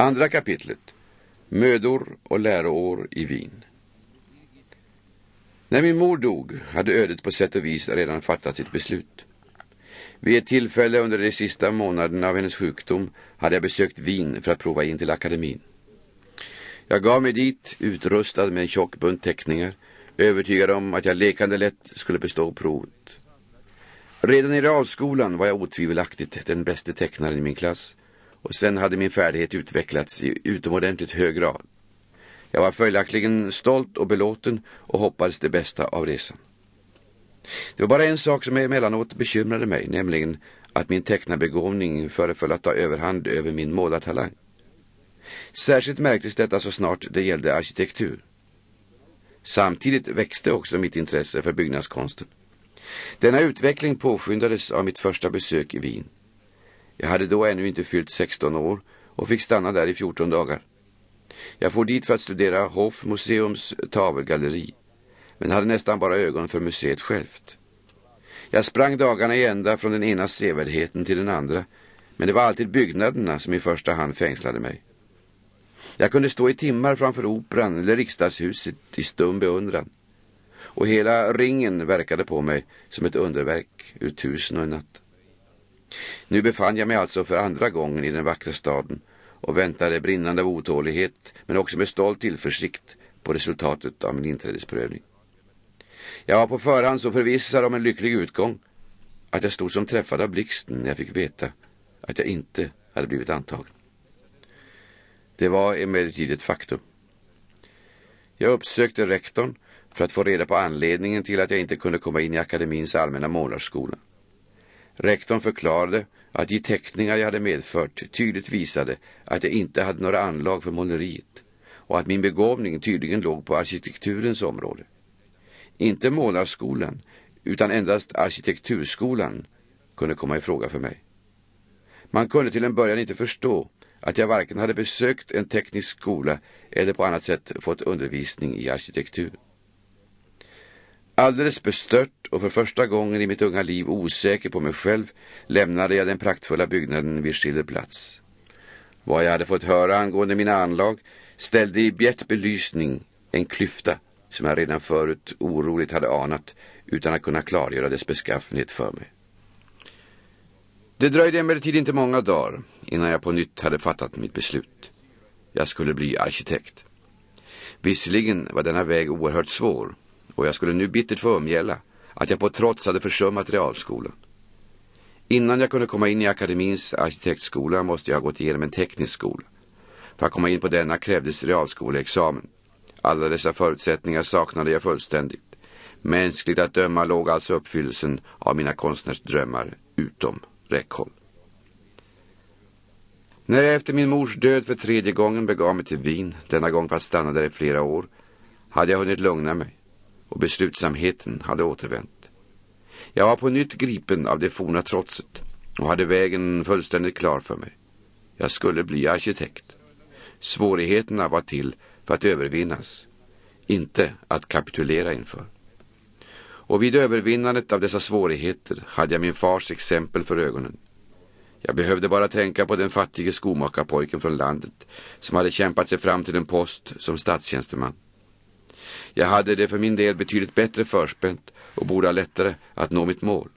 Andra kapitlet. Mödor och läroår i Wien. När min mor dog hade ödet på sätt och vis redan fattat sitt beslut. Vid ett tillfälle under de sista månaderna av hennes sjukdom hade jag besökt Wien för att prova in till akademin. Jag gav mig dit utrustad med en tjock bunt teckningar, övertygad om att jag lekande lätt skulle bestå provet. Redan i realskolan var jag otvivelaktigt den bästa tecknaren i min klass och sen hade min färdighet utvecklats i utomordentligt hög grad. Jag var följaktligen stolt och belåten och hoppades det bästa av resan. Det var bara en sak som emellanåt bekymrade mig, nämligen att min tecknarbegåvning föreföll att ta överhand över min målartalang. Särskilt märktes detta så snart det gällde arkitektur. Samtidigt växte också mitt intresse för byggnadskonsten. Denna utveckling påskyndades av mitt första besök i Wien. Jag hade då ännu inte fyllt 16 år och fick stanna där i 14 dagar. Jag får dit för att studera Hofmuseums tavelgalleri, men hade nästan bara ögon för museet självt. Jag sprang dagarna i ända från den ena sevärdheten till den andra, men det var alltid byggnaderna som i första hand fängslade mig. Jag kunde stå i timmar framför operan eller riksdagshuset i stum beundran. Och hela ringen verkade på mig som ett underverk ur tusen och en natt. Nu befann jag mig alltså för andra gången i den vackra staden och väntade brinnande av otålighet men också med stolt tillförsikt på resultatet av min inträdesprövning. Jag var på förhand så förvissad om en lycklig utgång att jag stod som träffad av blixten när jag fick veta att jag inte hade blivit antagen. Det var emellertid ett faktum. Jag uppsökte rektorn för att få reda på anledningen till att jag inte kunde komma in i akademins allmänna målarskola. Rektorn förklarade att de teckningar jag hade medfört tydligt visade att jag inte hade några anlag för måleriet och att min begåvning tydligen låg på arkitekturens område. Inte målarskolan utan endast arkitekturskolan kunde komma i fråga för mig. Man kunde till en början inte förstå att jag varken hade besökt en teknisk skola eller på annat sätt fått undervisning i arkitektur. Alldeles bestört och för första gången i mitt unga liv osäker på mig själv lämnade jag den praktfulla byggnaden vid Schillerplatz. Vad jag hade fått höra angående mina anlag ställde i bjärt belysning en klyfta som jag redan förut oroligt hade anat utan att kunna klargöra dess beskaffenhet för mig. Det dröjde emellertid inte många dagar innan jag på nytt hade fattat mitt beslut. Jag skulle bli arkitekt. Visserligen var denna väg oerhört svår och jag skulle nu bittert få umgälla att jag på trots hade försummat realskolan. Innan jag kunde komma in i akademins arkitektskola måste jag ha gått igenom en teknisk skola. För att komma in på denna krävdes realskoleexamen. Alla dessa förutsättningar saknade jag fullständigt. Mänskligt att döma låg alltså uppfyllelsen av mina konstnärsdrömmar utom räckhåll. När jag efter min mors död för tredje gången begav mig till Wien, denna gång för att stanna där i flera år, hade jag hunnit lugna mig och beslutsamheten hade återvänt. Jag var på nytt gripen av det forna trotset och hade vägen fullständigt klar för mig. Jag skulle bli arkitekt. Svårigheterna var till för att övervinnas, inte att kapitulera inför. Och vid övervinnandet av dessa svårigheter hade jag min fars exempel för ögonen. Jag behövde bara tänka på den fattige skomakarpojken från landet som hade kämpat sig fram till en post som statstjänsteman. Jag hade det för min del betydligt bättre förspänt och borde ha lättare att nå mitt mål.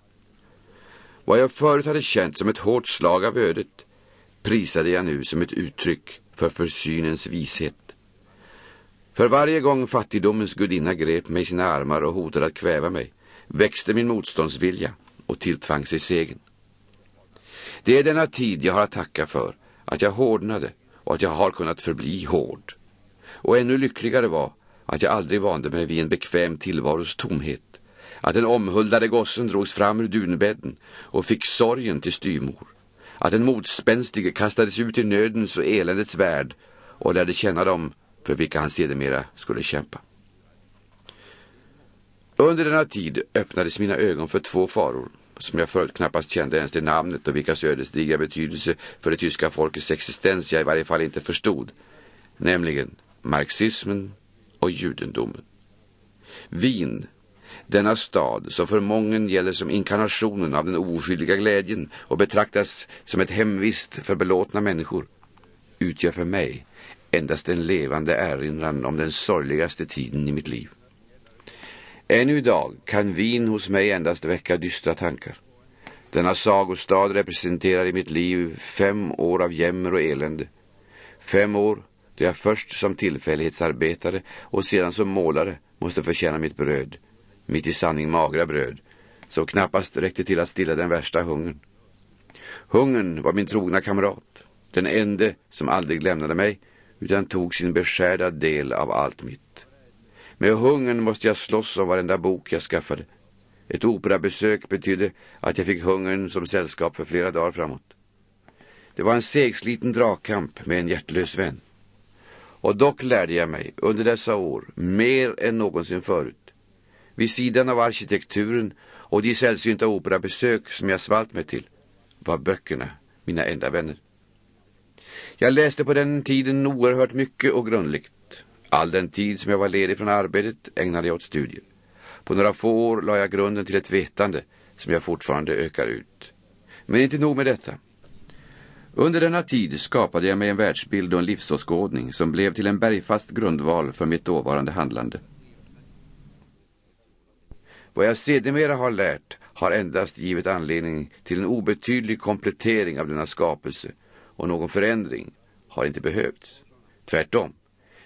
Vad jag förut hade känt som ett hårt slag av ödet prisade jag nu som ett uttryck för försynens vishet. För varje gång fattigdomens gudinna grep mig i sina armar och hotade att kväva mig växte min motståndsvilja och tilltvang sig segern. Det är denna tid jag har att tacka för, att jag hårdnade och att jag har kunnat förbli hård. Och ännu lyckligare var att jag aldrig vande mig vid en bekväm tillvaros tomhet. Att den omhuldade gossen drogs fram ur dunbädden och fick sorgen till styrmor. Att den motspänstige kastades ut i nödens och eländets värld och lärde känna dem för vilka han sedermera skulle kämpa. Under denna tid öppnades mina ögon för två faror som jag förut knappast kände ens till namnet och vilkas ödesdigra betydelse för det tyska folkets existens jag i varje fall inte förstod. Nämligen marxismen och judendomen. Wien, denna stad som för mången gäller som inkarnationen av den oskyldiga glädjen och betraktas som ett hemvist för belåtna människor, utgör för mig endast en levande erinran om den sorgligaste tiden i mitt liv. Ännu idag kan Wien hos mig endast väcka dystra tankar. Denna sagostad representerar i mitt liv fem år av jämmer och elände. Fem år då jag först som tillfällighetsarbetare och sedan som målare måste förtjäna mitt bröd, mitt i sanning magra bröd, som knappast räckte till att stilla den värsta hungern. Hungern var min trogna kamrat, den ende som aldrig lämnade mig, utan tog sin beskärda del av allt mitt. Med hungern måste jag slåss om varenda bok jag skaffade. Ett operabesök betydde att jag fick hungern som sällskap för flera dagar framåt. Det var en segsliten dragkamp med en hjärtlös vän. Och dock lärde jag mig under dessa år mer än någonsin förut. Vid sidan av arkitekturen och de sällsynta operabesök som jag svalt mig till var böckerna mina enda vänner. Jag läste på den tiden oerhört mycket och grundligt. All den tid som jag var ledig från arbetet ägnade jag åt studier. På några få år la jag grunden till ett vetande som jag fortfarande ökar ut. Men inte nog med detta. Under denna tid skapade jag mig en världsbild och en livsåskådning som blev till en bergfast grundval för mitt dåvarande handlande. Vad jag sedermera har lärt har endast givit anledning till en obetydlig komplettering av denna skapelse och någon förändring har inte behövts. Tvärtom.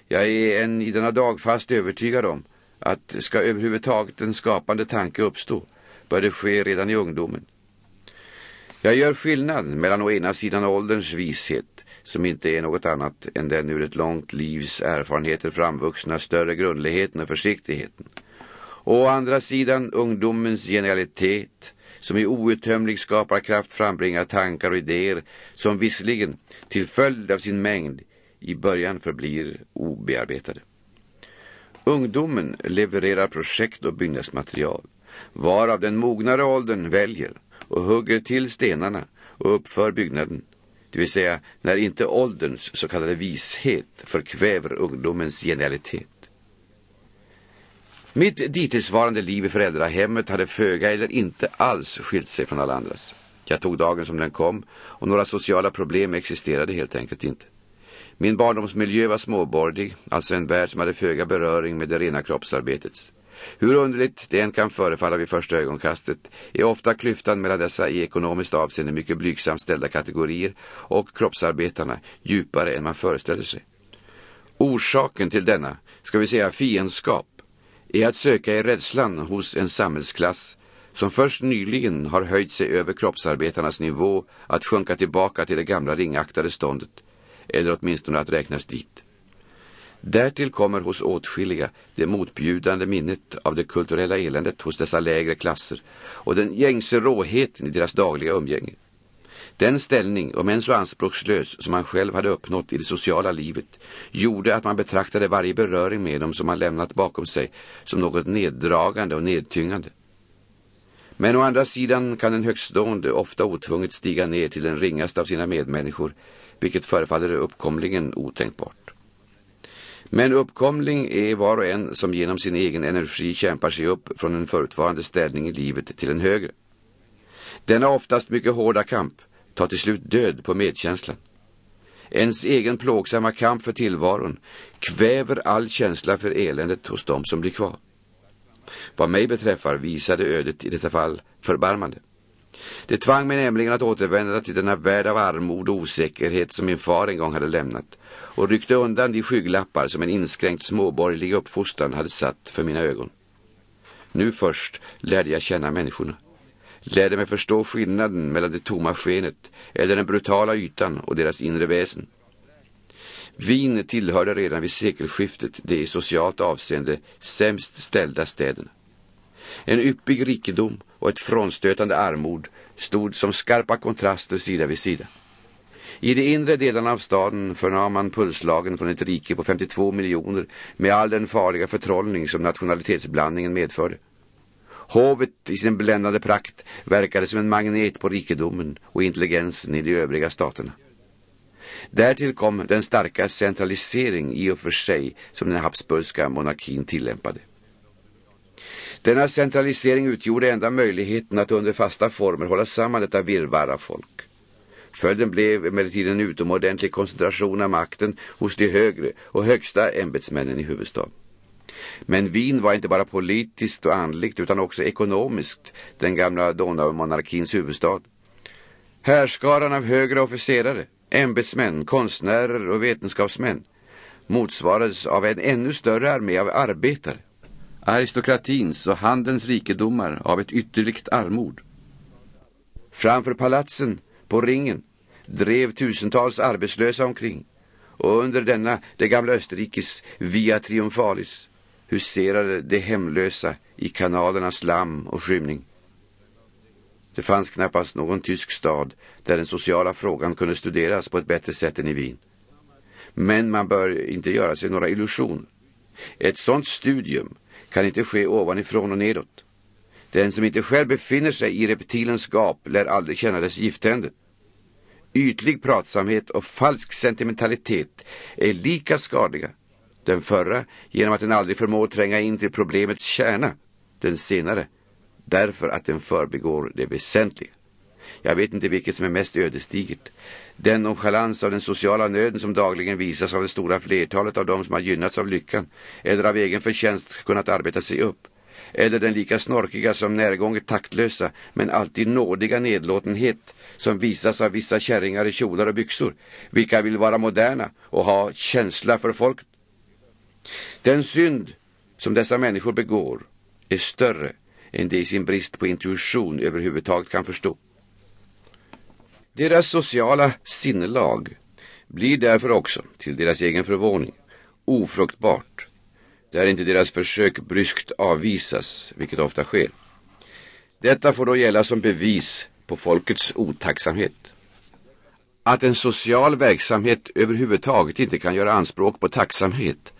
Jag är än i denna dag fast övertygad om att ska överhuvudtaget en skapande tanke uppstå bör det ske redan i ungdomen. Jag gör skillnad mellan å ena sidan ålderns vishet som inte är något annat än den ur ett långt livs erfarenheter framvuxna större grundligheten och försiktigheten. Och å andra sidan ungdomens genialitet som i outtömlig skaparkraft frambringar tankar och idéer som visserligen till följd av sin mängd i början förblir obearbetade. Ungdomen levererar projekt och byggnadsmaterial varav den mognare åldern väljer och hugger till stenarna och uppför byggnaden. Det vill säga när inte ålderns så kallade vishet förkväver ungdomens genialitet. Mitt dittillsvarande liv i föräldrahemmet hade föga eller inte alls skilt sig från alla andras. Jag tog dagen som den kom och några sociala problem existerade helt enkelt inte. Min barndomsmiljö var småbordig, alltså en värld som hade föga beröring med det rena kroppsarbetets. Hur underligt det än kan förefalla vid första ögonkastet är ofta klyftan mellan dessa i ekonomiskt avseende mycket blygsamt ställda kategorier och kroppsarbetarna djupare än man föreställer sig. Orsaken till denna, ska vi säga fiendskap, är att söka i rädslan hos en samhällsklass som först nyligen har höjt sig över kroppsarbetarnas nivå att sjunka tillbaka till det gamla ringaktade ståndet, eller åtminstone att räknas dit. Därtill kommer hos åtskilliga det motbjudande minnet av det kulturella eländet hos dessa lägre klasser och den gängse råheten i deras dagliga umgänge. Den ställning, om än så anspråkslös, som man själv hade uppnått i det sociala livet gjorde att man betraktade varje beröring med dem som man lämnat bakom sig som något neddragande och nedtyngande. Men å andra sidan kan en högstående ofta otvunget stiga ner till den ringaste av sina medmänniskor, vilket förefaller uppkomligen otänkbart. Men uppkomling är var och en som genom sin egen energi kämpar sig upp från en förutvarande ställning i livet till en högre. Denna oftast mycket hårda kamp tar till slut död på medkänslan. Ens egen plågsamma kamp för tillvaron kväver all känsla för eländet hos dem som blir kvar. Vad mig beträffar visade ödet i detta fall förbarmande. Det tvang mig nämligen att återvända till denna värld av armod och osäkerhet som min far en gång hade lämnat och ryckte undan de skygglappar som en inskränkt småborgerlig uppfostran hade satt för mina ögon. Nu först lärde jag känna människorna lärde mig förstå skillnaden mellan det tomma skenet eller den brutala ytan och deras inre väsen. Wien tillhörde redan vid sekelskiftet de i socialt avseende sämst ställda städerna. En yppig rikedom och ett frånstötande armod stod som skarpa kontraster sida vid sida. I de inre delarna av staden förnam man pulslagen från ett rike på 52 miljoner med all den farliga förtrollning som nationalitetsblandningen medförde. Hovet i sin bländande prakt verkade som en magnet på rikedomen och intelligensen i de övriga staterna. Därtill kom den starka centralisering i och för sig som den habsburgska monarkin tillämpade. Denna centralisering utgjorde enda möjligheten att under fasta former hålla samman detta virrvarr av folk. Följden blev emellertid en utomordentlig koncentration av makten hos de högre och högsta ämbetsmännen i huvudstaden. Men Wien var inte bara politiskt och andligt utan också ekonomiskt den gamla Donaumonarkins huvudstad. Härskaran av högre officerare, ämbetsmän, konstnärer och vetenskapsmän motsvarades av en ännu större armé av arbetare. Aristokratins och handelns rikedomar av ett ytterligt armod. Framför palatsen, på ringen, drev tusentals arbetslösa omkring och under denna det gamla Österrikes Via Triumphalis huserade de hemlösa i kanalernas lamm och skymning. Det fanns knappast någon tysk stad där den sociala frågan kunde studeras på ett bättre sätt än i Wien. Men man bör inte göra sig några illusioner. Ett sådant studium kan inte ske ovanifrån och nedåt. Den som inte själv befinner sig i reptilens gap lär aldrig känna dess giftänder. Ytlig pratsamhet och falsk sentimentalitet är lika skadliga. Den förra genom att den aldrig förmår tränga in till problemets kärna. Den senare därför att den förbigår det väsentliga. Jag vet inte vilket som är mest ödesdigert. Den nonchalans av den sociala nöden som dagligen visas av det stora flertalet av dem som har gynnats av lyckan eller av egen förtjänst kunnat arbeta sig upp. Eller den lika snorkiga som närgånget taktlösa men alltid nådiga nedlåtenhet som visas av vissa kärringar i kjolar och byxor, vilka vill vara moderna och ha känsla för folket. Den synd som dessa människor begår är större än de i sin brist på intuition överhuvudtaget kan förstå. Deras sociala sinnelag blir därför också, till deras egen förvåning, ofruktbart, där inte deras försök bryskt avvisas, vilket ofta sker. Detta får då gälla som bevis på folkets otacksamhet. Att en social verksamhet överhuvudtaget inte kan göra anspråk på tacksamhet,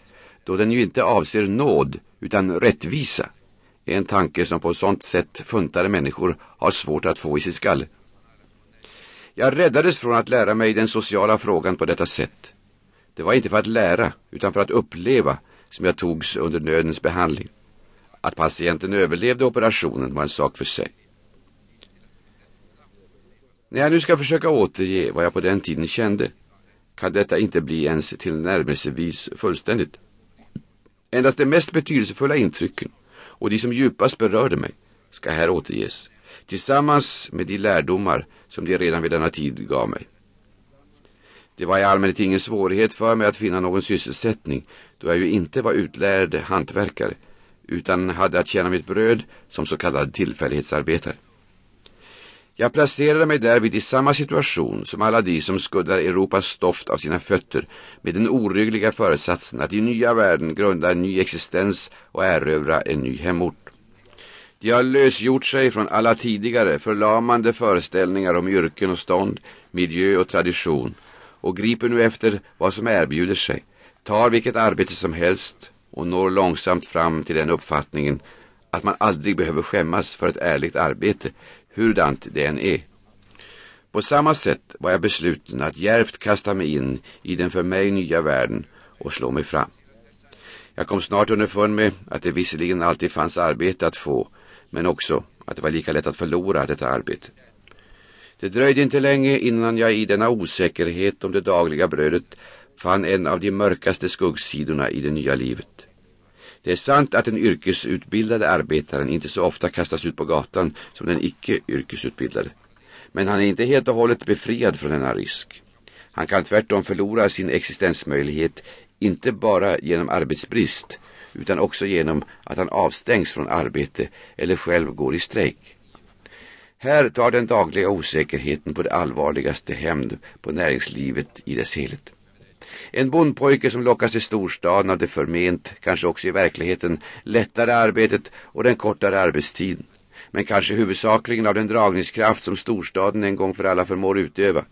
då den ju inte avser nåd utan rättvisa, är en tanke som på sånt sådant sätt funtade människor har svårt att få i sitt skalle. Jag räddades från att lära mig den sociala frågan på detta sätt. Det var inte för att lära, utan för att uppleva som jag togs under nödens behandling. Att patienten överlevde operationen var en sak för sig. När jag nu ska försöka återge vad jag på den tiden kände kan detta inte bli ens tillnärmelsevis fullständigt. Endast de mest betydelsefulla intrycken och de som djupast berörde mig ska här återges tillsammans med de lärdomar som de redan vid denna tid gav mig. Det var i allmänhet ingen svårighet för mig att finna någon sysselsättning då jag ju inte var utlärd hantverkare utan hade att tjäna mitt bröd som så kallad tillfällighetsarbetare. Jag placerade mig därvid i samma situation som alla de som skuddar Europas stoft av sina fötter med den oryggliga föresatsen att i nya världen grunda en ny existens och erövra en ny hemort. De har lösgjort sig från alla tidigare förlamande föreställningar om yrken och stånd, miljö och tradition och griper nu efter vad som erbjuder sig, tar vilket arbete som helst och når långsamt fram till den uppfattningen att man aldrig behöver skämmas för ett ärligt arbete, hurdant det än är. På samma sätt var jag besluten att järvt kasta mig in i den för mig nya världen och slå mig fram. Jag kom snart underfund med att det visserligen alltid fanns arbete att få, men också att det var lika lätt att förlora detta arbete. Det dröjde inte länge innan jag i denna osäkerhet om det dagliga brödet fann en av de mörkaste skuggsidorna i det nya livet. Det är sant att den yrkesutbildade arbetaren inte så ofta kastas ut på gatan som den icke yrkesutbildade. Men han är inte helt och hållet befriad från denna risk. Han kan tvärtom förlora sin existensmöjlighet inte bara genom arbetsbrist utan också genom att han avstängs från arbete eller själv går i strejk. Här tar den dagliga osäkerheten på det allvarligaste hämnd på näringslivet i dess helhet. En bondpojke som lockas till storstaden av det förment, kanske också i verkligheten, lättare arbetet och den kortare arbetstiden. Men kanske huvudsakligen av den dragningskraft som storstaden en gång för alla förmår utöva,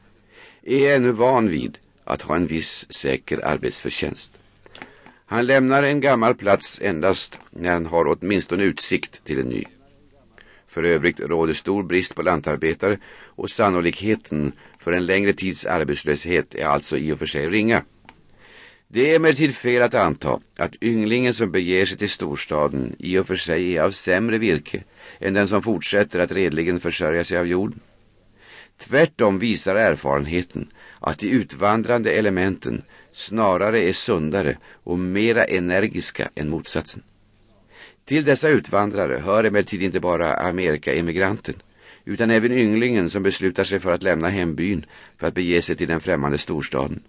är ännu van vid att ha en viss säker arbetsförtjänst. Han lämnar en gammal plats endast när han har åtminstone utsikt till en ny. För övrigt råder stor brist på lantarbetare och sannolikheten för en längre tids arbetslöshet är alltså i och för sig ringa. Det är emellertid fel att anta att ynglingen som beger sig till storstaden i och för sig är av sämre virke än den som fortsätter att redligen försörja sig av jorden. Tvärtom visar erfarenheten att de utvandrande elementen snarare är sundare och mera energiska än motsatsen. Till dessa utvandrare hör emellertid inte bara Amerikaemigranten utan även ynglingen som beslutar sig för att lämna hembyn för att bege sig till den främmande storstaden.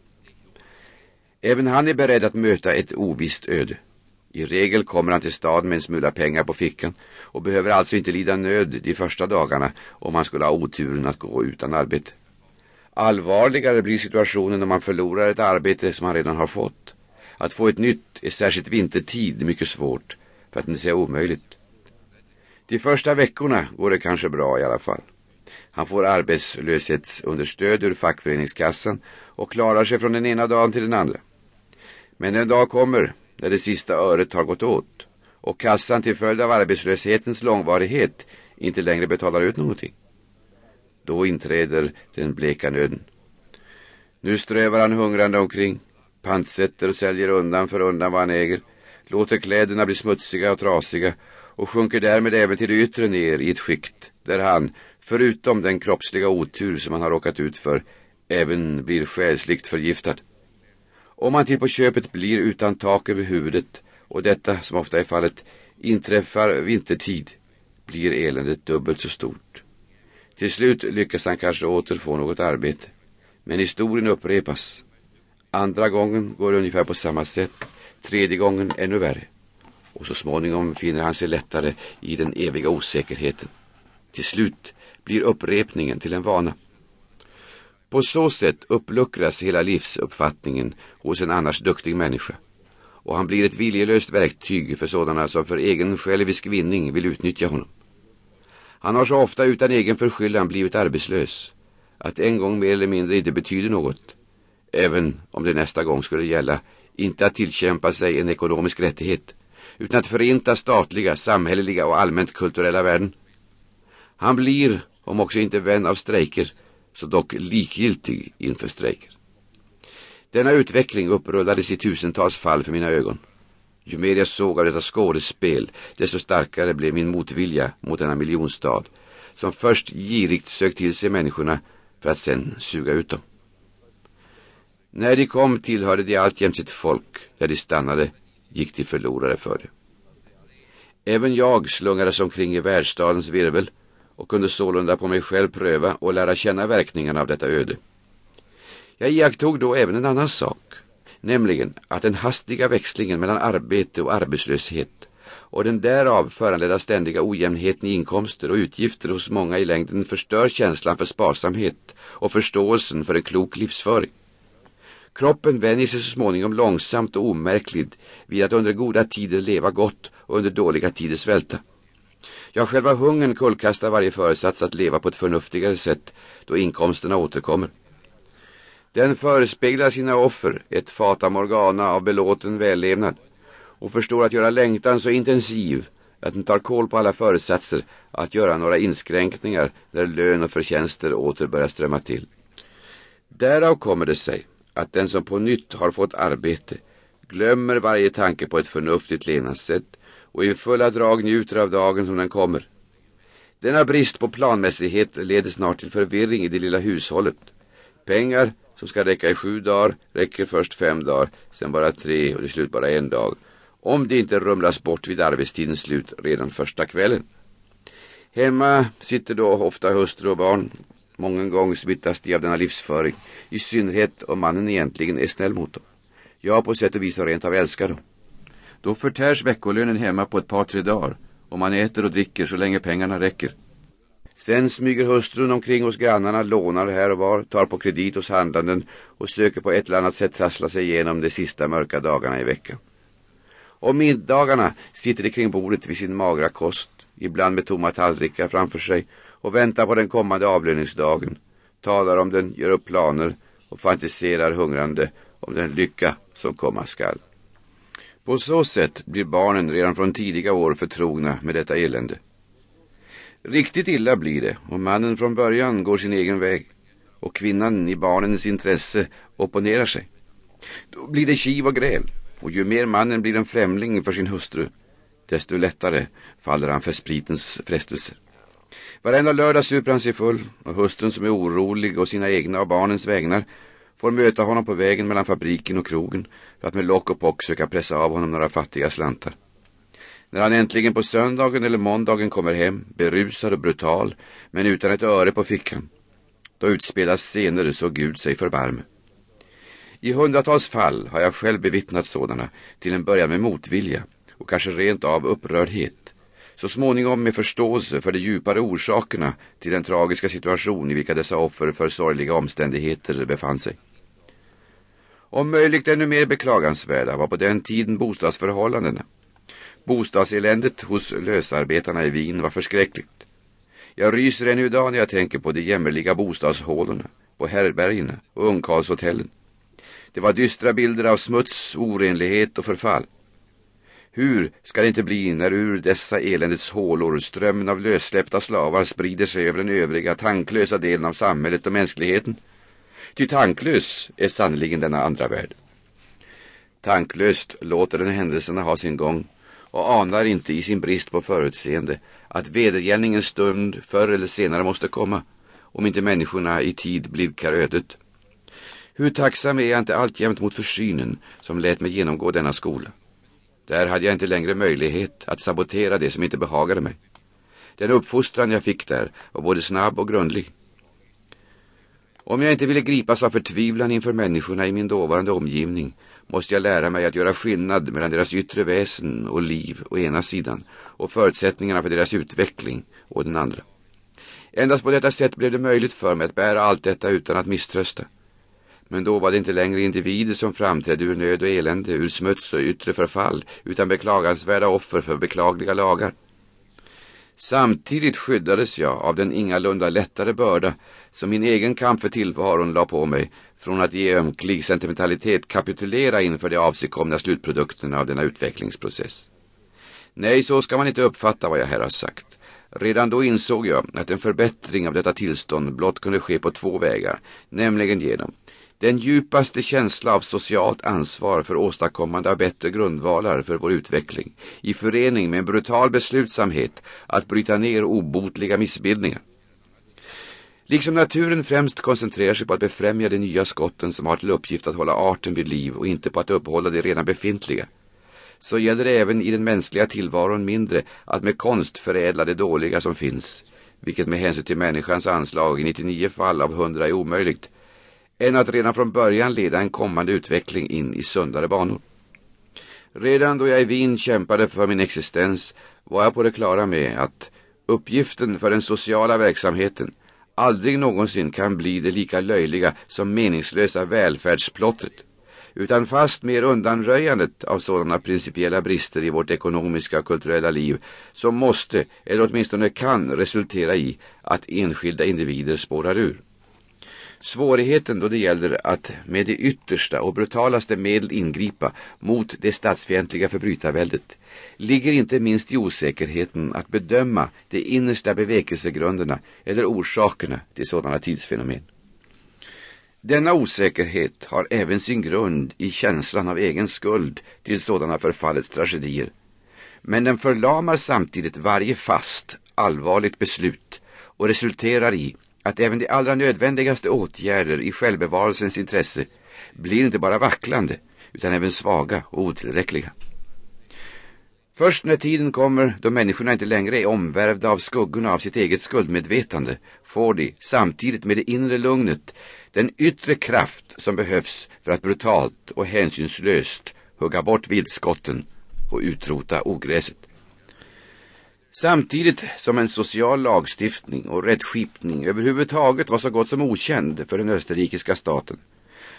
Även han är beredd att möta ett ovisst öde. I regel kommer han till staden med en smula pengar på fickan och behöver alltså inte lida nöd de första dagarna om han skulle ha oturen att gå utan arbete. Allvarligare blir situationen om man förlorar ett arbete som han redan har fått. Att få ett nytt är särskilt vintertid mycket svårt, för att inte säga omöjligt. De första veckorna går det kanske bra i alla fall. Han får arbetslöshetsunderstöd ur fackföreningskassan och klarar sig från den ena dagen till den andra. Men en dag kommer när det sista öret har gått åt och kassan till följd av arbetslöshetens långvarighet inte längre betalar ut någonting. Då inträder den bleka nöden. Nu strövar han hungrande omkring, pantsätter och säljer undan för undan vad han äger, låter kläderna bli smutsiga och trasiga och sjunker därmed även till det yttre ner i ett skikt där han, förutom den kroppsliga otur som han har råkat ut för, även blir själsligt förgiftad. Om han till på köpet blir utan tak över huvudet och detta, som ofta är fallet, inträffar vintertid, blir eländet dubbelt så stort. Till slut lyckas han kanske åter få något arbete. Men historien upprepas. Andra gången går det ungefär på samma sätt. Tredje gången ännu värre. Och så småningom finner han sig lättare i den eviga osäkerheten. Till slut blir upprepningen till en vana. På så sätt uppluckras hela livsuppfattningen hos en annars duktig människa. Och han blir ett viljelöst verktyg för sådana som för egen självisk vinning vill utnyttja honom. Han har så ofta utan egen förskyllan blivit arbetslös att en gång mer eller mindre inte betyder något. Även om det nästa gång skulle gälla inte att tillkämpa sig en ekonomisk rättighet utan att förinta statliga, samhälleliga och allmänt kulturella värden. Han blir, om också inte vän av strejker, så dock likgiltig inför strejker. Denna utveckling upprullades i tusentals fall för mina ögon. Ju mer jag såg av detta skådespel, desto starkare blev min motvilja mot denna miljonstad, som först girigt sökt till sig människorna för att sedan suga ut dem. När de kom tillhörde de alltjämt sitt folk, där de stannade gick de förlorade för det. Även jag slungades omkring i världsstadens virvel och kunde sålunda på mig själv pröva och lära känna verkningarna av detta öde. Jag iakttog då även en annan sak nämligen att den hastiga växlingen mellan arbete och arbetslöshet och den därav föranledda ständiga ojämnheten i inkomster och utgifter hos många i längden förstör känslan för sparsamhet och förståelsen för en klok livsföring. Kroppen vänjer sig så småningom långsamt och omärkligt vid att under goda tider leva gott och under dåliga tider svälta. Ja, själva hungern kullkastar varje föresats att leva på ett förnuftigare sätt då inkomsterna återkommer. Den förespeglar sina offer ett fata morgana av belåten vällevnad och förstår att göra längtan så intensiv att den tar koll på alla föresatser att göra några inskränkningar när lön och förtjänster åter börjar strömma till. Därav kommer det sig att den som på nytt har fått arbete glömmer varje tanke på ett förnuftigt levnadssätt och i fulla drag njuter av dagen som den kommer. Denna brist på planmässighet leder snart till förvirring i det lilla hushållet. Pengar som ska räcka i sju dagar räcker först fem dagar, sen bara tre och till slut bara en dag. Om det inte rumlas bort vid arbetstidens slut redan första kvällen. Hemma sitter då ofta hustru och barn. Många gånger smittas de av denna livsföring. I synnerhet om mannen egentligen är snäll mot dem. Jag på sätt och vis rent av älskar dem. Då förtärs veckolönen hemma på ett par tre dagar. Och man äter och dricker så länge pengarna räcker. Sen smyger hustrun omkring hos grannarna, lånar här och var, tar på kredit hos handlanden och söker på ett eller annat sätt trassla sig igenom de sista mörka dagarna i veckan. Och middagarna sitter de kring bordet vid sin magra kost, ibland med tomma tallrikar framför sig och väntar på den kommande avlöningsdagen, talar om den, gör upp planer och fantiserar hungrande om den lycka som komma skall. På så sätt blir barnen redan från tidiga år förtrogna med detta elände. Riktigt illa blir det om mannen från början går sin egen väg och kvinnan i barnens intresse opponerar sig. Då blir det kiv och gräl och ju mer mannen blir en främling för sin hustru desto lättare faller han för spritens frestelser. Varenda lördag super han sig full och hustrun som är orolig och sina egna och barnens vägnar får möta honom på vägen mellan fabriken och krogen för att med lock och pock söka pressa av honom några fattiga slantar. När han äntligen på söndagen eller måndagen kommer hem, berusad och brutal, men utan ett öre på fickan, då utspelas scener så Gud sig förbarme. I hundratals fall har jag själv bevittnat sådana, till en början med motvilja och kanske rent av upprördhet. Så småningom med förståelse för de djupare orsakerna till den tragiska situation i vilka dessa offer för sorgliga omständigheter befann sig. Om möjligt ännu mer beklagansvärda var på den tiden bostadsförhållandena. Bostadseländet hos lösarbetarna i Wien var förskräckligt. Jag ryser ännu idag när jag tänker på de jämmerliga bostadshålorna, på härbergerna och ungkarlshotellen. Det var dystra bilder av smuts, orenlighet och förfall. Hur ska det inte bli när ur dessa eländets hålor strömmen av lössläppta slavar sprider sig över den övriga tanklösa delen av samhället och mänskligheten? Ty tanklös är sannligen denna andra värld. Tanklöst låter den händelserna ha sin gång och anar inte i sin brist på förutseende att vedergällningens stund förr eller senare måste komma om inte människorna i tid blidkar ödet. Hur tacksam är jag inte alltjämt mot försynen som lät mig genomgå denna skola. Där hade jag inte längre möjlighet att sabotera det som inte behagade mig. Den uppfostran jag fick där var både snabb och grundlig. Om jag inte ville gripas av förtvivlan inför människorna i min dåvarande omgivning måste jag lära mig att göra skillnad mellan deras yttre väsen och liv å ena sidan och förutsättningarna för deras utveckling å den andra. Endast på detta sätt blev det möjligt för mig att bära allt detta utan att misströsta. Men då var det inte längre individer som framträdde ur nöd och elände, ur smuts och yttre förfall, utan beklagansvärda offer för beklagliga lagar. Samtidigt skyddades jag av den ingalunda lättare börda som min egen kamp för tillvaron la på mig från att ge ömklig sentimentalitet kapitulera inför de avsigkomna slutprodukterna av denna utvecklingsprocess. Nej, så ska man inte uppfatta vad jag här har sagt. Redan då insåg jag att en förbättring av detta tillstånd blott kunde ske på två vägar, nämligen genom den djupaste känsla av socialt ansvar för åstadkommande av bättre grundvalar för vår utveckling i förening med en brutal beslutsamhet att bryta ner obotliga missbildningar. Liksom naturen främst koncentrerar sig på att befrämja de nya skotten som har till uppgift att hålla arten vid liv och inte på att uppehålla de redan befintliga så gäller det även i den mänskliga tillvaron mindre att med konst förädla det dåliga som finns vilket med hänsyn till människans anslag i 99 fall av 100 är omöjligt än att redan från början leda en kommande utveckling in i sundare banor. Redan då jag i Wien kämpade för min existens var jag på det klara med att uppgiften för den sociala verksamheten aldrig någonsin kan bli det lika löjliga som meningslösa välfärdsplottet utan fast mer undanröjandet av sådana principiella brister i vårt ekonomiska och kulturella liv som måste, eller åtminstone kan, resultera i att enskilda individer spårar ur. Svårigheten då det gäller att med det yttersta och brutalaste medel ingripa mot det statsfientliga förbrytarväldet ligger inte minst i osäkerheten att bedöma de innersta bevekelsegrunderna eller orsakerna till sådana tidsfenomen. Denna osäkerhet har även sin grund i känslan av egen skuld till sådana förfallets tragedier. Men den förlamar samtidigt varje fast, allvarligt beslut och resulterar i att även de allra nödvändigaste åtgärder i självbevarelsens intresse blir inte bara vacklande utan även svaga och otillräckliga. Först när tiden kommer då människorna inte längre är omvärvda av skuggorna av sitt eget skuldmedvetande får de, samtidigt med det inre lugnet, den yttre kraft som behövs för att brutalt och hänsynslöst hugga bort viltskotten och utrota ogräset. Samtidigt som en social lagstiftning och rättskipning överhuvudtaget var så gott som okänd för den österrikiska staten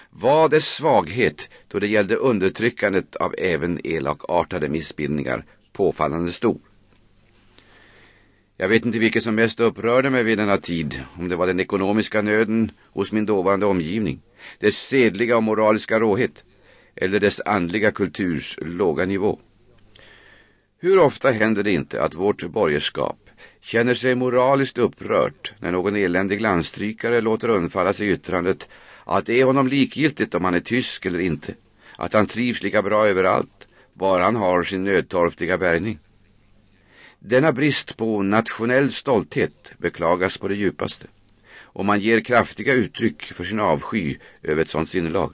var dess svaghet då det gällde undertryckandet av även elakartade missbildningar påfallande stor. Jag vet inte vilket som mest upprörde mig vid denna tid, om det var den ekonomiska nöden hos min dåvarande omgivning, dess sedliga och moraliska råhet, eller dess andliga kulturs låga nivå. Hur ofta händer det inte att vårt borgerskap känner sig moraliskt upprört när någon eländig landstrykare låter undfalla sig yttrandet att det är honom likgiltigt om han är tysk eller inte, att han trivs lika bra överallt, bara han har sin nödtorftiga bärgning. Denna brist på nationell stolthet beklagas på det djupaste och man ger kraftiga uttryck för sin avsky över ett sådant sinnelag.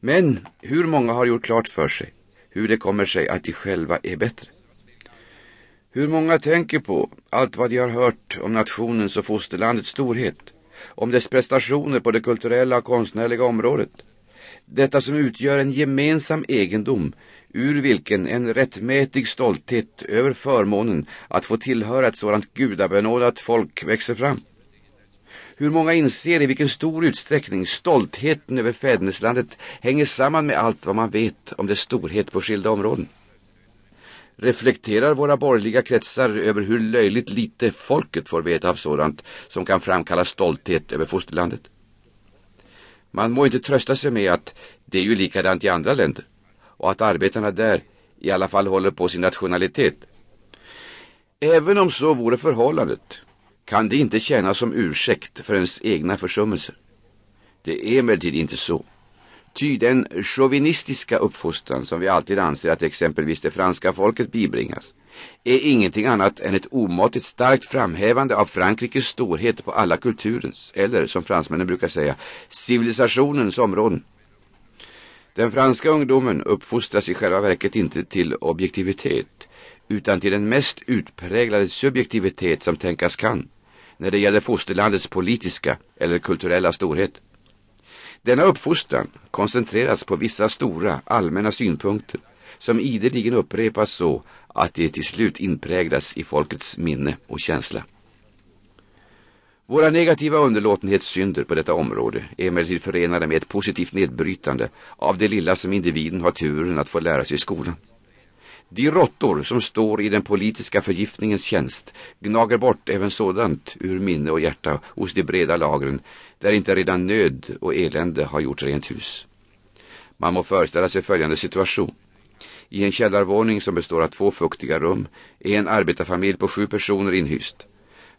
Men hur många har gjort klart för sig hur det kommer sig att de själva är bättre? Hur många tänker på allt vad de har hört om nationens och fosterlandets storhet, om dess prestationer på det kulturella och konstnärliga området? Detta som utgör en gemensam egendom ur vilken en rättmätig stolthet över förmånen att få tillhöra ett sådant gudabenådat folk växer fram. Hur många inser i vilken stor utsträckning stoltheten över fäderneslandet hänger samman med allt vad man vet om dess storhet på skilda områden? Reflekterar våra borgerliga kretsar över hur löjligt lite folket får veta av sådant som kan framkalla stolthet över fosterlandet? Man må inte trösta sig med att det är ju likadant i andra länder och att arbetarna där i alla fall håller på sin nationalitet. Även om så vore förhållandet kan det inte tjäna som ursäkt för ens egna försummelser. Det är emellertid inte så. Ty den chauvinistiska uppfostran som vi alltid anser att exempelvis det franska folket bibringas är ingenting annat än ett omåttligt starkt framhävande av Frankrikes storhet på alla kulturens, eller som fransmännen brukar säga, civilisationens områden. Den franska ungdomen uppfostras i själva verket inte till objektivitet utan till den mest utpräglade subjektivitet som tänkas kan när det gäller fosterlandets politiska eller kulturella storhet. Denna uppfostran koncentreras på vissa stora allmänna synpunkter som ideligen upprepas så att det till slut inpräglas i folkets minne och känsla. Våra negativa underlåtenhetssynder på detta område är emellertid förenade med ett positivt nedbrytande av det lilla som individen har turen att få lära sig i skolan. De råttor som står i den politiska förgiftningens tjänst gnager bort även sådant ur minne och hjärta hos de breda lagren där inte redan nöd och elände har gjort rent hus. Man må föreställa sig följande situation. I en källarvåning som består av två fuktiga rum är en arbetarfamilj på sju personer inhyst.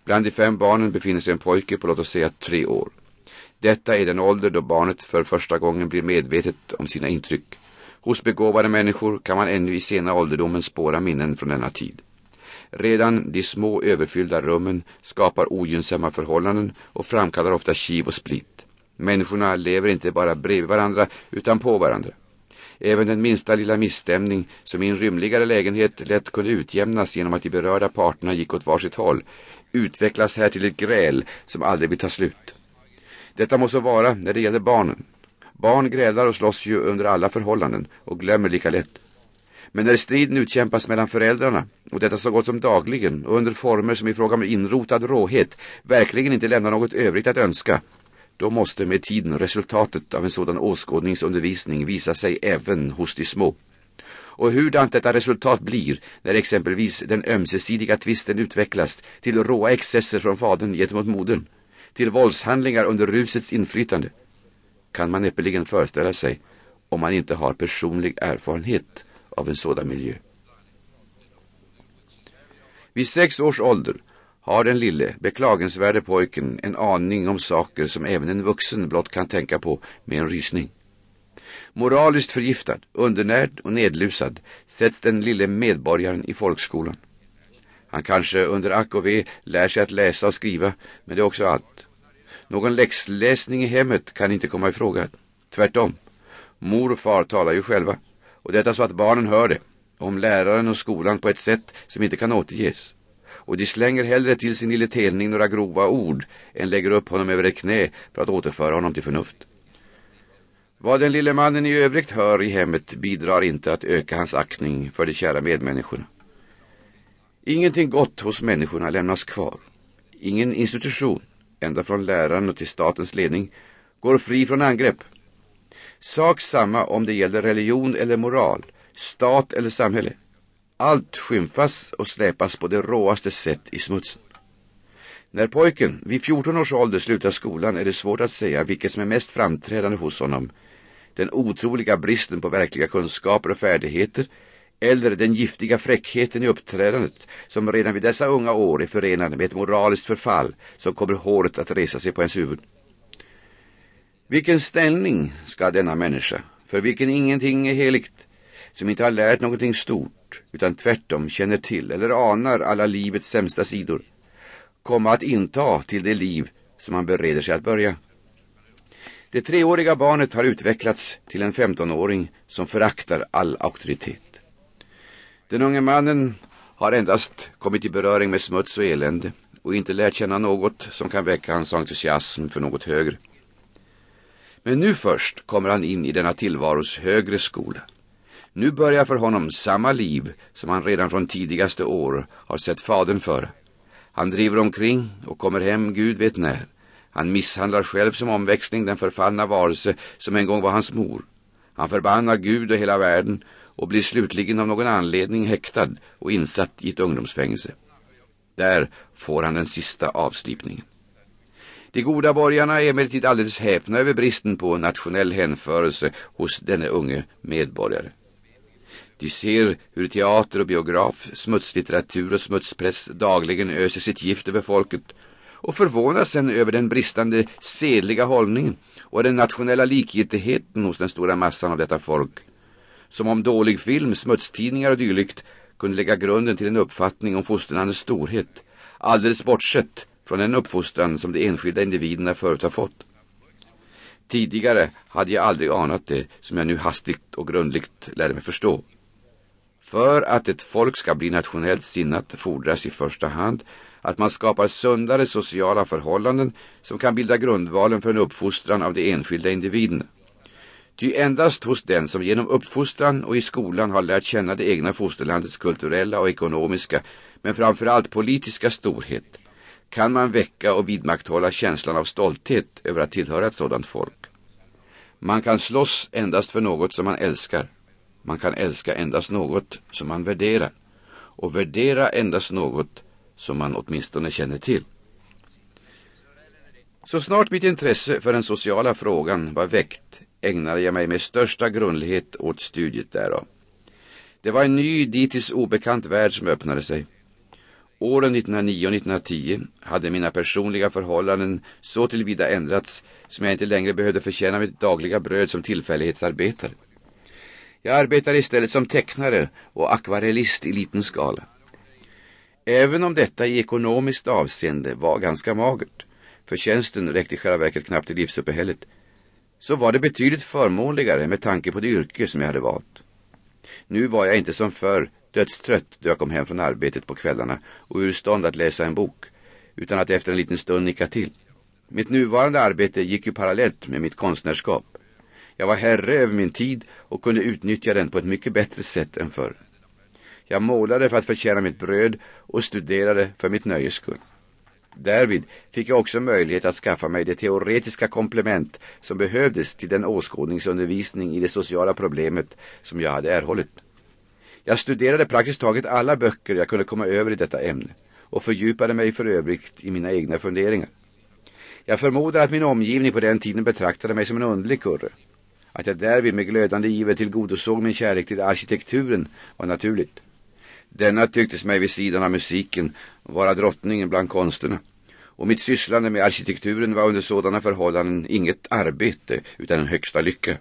Bland de fem barnen befinner sig en pojke på låt oss säga tre år. Detta är den ålder då barnet för första gången blir medvetet om sina intryck. Hos begåvade människor kan man ännu i sena ålderdomen spåra minnen från denna tid. Redan de små överfyllda rummen skapar ogynnsamma förhållanden och framkallar ofta kiv och split. Människorna lever inte bara bredvid varandra utan på varandra. Även den minsta lilla misstämning som i en rymligare lägenhet lätt kunde utjämnas genom att de berörda parterna gick åt varsitt håll utvecklas här till ett gräl som aldrig vill ta slut. Detta måste vara när det gäller barnen. Barn grälar och slåss ju under alla förhållanden och glömmer lika lätt. Men när striden utkämpas mellan föräldrarna, och detta så gott som dagligen och under former som i fråga om inrotad råhet verkligen inte lämnar något övrigt att önska, då måste med tiden resultatet av en sådan åskådningsundervisning visa sig även hos de små. Och hurdant detta resultat blir när exempelvis den ömsesidiga tvisten utvecklas till råa excesser från fadern gentemot modern, till våldshandlingar under rusets inflytande, kan man näppeligen föreställa sig om man inte har personlig erfarenhet av en sådan miljö. Vid sex års ålder har den lille, beklagensvärde pojken en aning om saker som även en vuxen blott kan tänka på med en rysning. Moraliskt förgiftad, undernärd och nedlusad sätts den lille medborgaren i folkskolan. Han kanske under ack och ve lär sig att läsa och skriva, men det är också allt. Någon läxläsning i hemmet kan inte komma i fråga. Tvärtom. Mor och far talar ju själva. Och detta så att barnen hör det. Om läraren och skolan på ett sätt som inte kan återges. Och de slänger hellre till sin lille telning några grova ord än lägger upp honom över ett knä för att återföra honom till förnuft. Vad den lille mannen i övrigt hör i hemmet bidrar inte att öka hans aktning för de kära medmänniskorna. Ingenting gott hos människorna lämnas kvar. Ingen institution, ända från läraren och till statens ledning, går fri från angrepp. Sak samma om det gäller religion eller moral, stat eller samhälle. Allt skymfas och släpas på det råaste sätt i smutsen. När pojken vid 14 års ålder slutar skolan är det svårt att säga vilket som är mest framträdande hos honom. Den otroliga bristen på verkliga kunskaper och färdigheter eller den giftiga fräckheten i uppträdandet som redan vid dessa unga år är förenad med ett moraliskt förfall som kommer håret att resa sig på ens huvud. Vilken ställning ska denna människa, för vilken ingenting är heligt, som inte har lärt någonting stort, utan tvärtom känner till eller anar alla livets sämsta sidor, komma att inta till det liv som han bereder sig att börja. Det treåriga barnet har utvecklats till en femtonåring som föraktar all auktoritet. Den unge mannen har endast kommit i beröring med smuts och elände och inte lärt känna något som kan väcka hans entusiasm för något högre. Men nu först kommer han in i denna tillvaros högre skola. Nu börjar för honom samma liv som han redan från tidigaste år har sett fadern föra. Han driver omkring och kommer hem Gud vet när. Han misshandlar själv som omväxling den förfallna varelse som en gång var hans mor. Han förbannar Gud och hela världen och blir slutligen av någon anledning häktad och insatt i ett ungdomsfängelse. Där får han den sista avslipningen. De goda borgarna är emellertid alldeles häpna över bristen på nationell hänförelse hos denne unge medborgare. De ser hur teater och biograf, smutslitteratur och smutspress dagligen öser sitt gift över folket och förvånas sen över den bristande sedliga hållningen och den nationella likgiltigheten hos den stora massan av detta folk. Som om dålig film, smutstidningar och dylikt kunde lägga grunden till en uppfattning om fosterlandets storhet, alldeles bortsett från den uppfostran som de enskilda individerna förut har fått. Tidigare hade jag aldrig anat det som jag nu hastigt och grundligt lärde mig förstå. För att ett folk ska bli nationellt sinnat fordras i första hand att man skapar sundare sociala förhållanden som kan bilda grundvalen för en uppfostran av de enskilda individerna. Ty endast hos den som genom uppfostran och i skolan har lärt känna det egna fosterlandets kulturella och ekonomiska, men framförallt politiska storhet, kan man väcka och vidmakthålla känslan av stolthet över att tillhöra ett sådant folk. Man kan slåss endast för något som man älskar. Man kan älska endast något som man värderar. Och värdera endast något som man åtminstone känner till. Så snart mitt intresse för den sociala frågan var väckt ägnade jag mig med största grundlighet åt studiet därav. Det var en ny, dittills obekant värld som öppnade sig. Åren 1909 och 1910 hade mina personliga förhållanden så tillvida ändrats som jag inte längre behövde förtjäna mitt dagliga bröd som tillfällighetsarbetare. Jag arbetade istället som tecknare och akvarellist i liten skala. Även om detta i ekonomiskt avseende var ganska magert, för tjänsten räckte i själva verket knappt till livsuppehället, så var det betydligt förmånligare med tanke på det yrke som jag hade valt. Nu var jag inte som förr dödstrött då jag kom hem från arbetet på kvällarna och ur stånd att läsa en bok, utan att efter en liten stund nicka till. Mitt nuvarande arbete gick ju parallellt med mitt konstnärskap. Jag var herre över min tid och kunde utnyttja den på ett mycket bättre sätt än förr. Jag målade för att förtjäna mitt bröd och studerade för mitt nöjes skull. Därvid fick jag också möjlighet att skaffa mig det teoretiska komplement som behövdes till den åskådningsundervisning i det sociala problemet som jag hade erhållit. Jag studerade praktiskt taget alla böcker jag kunde komma över i detta ämne och fördjupade mig för övrigt i mina egna funderingar. Jag förmodar att min omgivning på den tiden betraktade mig som en underlig kurre. Att jag därvid med glödande iver tillgodosåg min kärlek till arkitekturen var naturligt. Denna tycktes mig vid sidan av musiken vara drottningen bland konsterna. Och mitt sysslande med arkitekturen var under sådana förhållanden inget arbete utan en högsta lycka.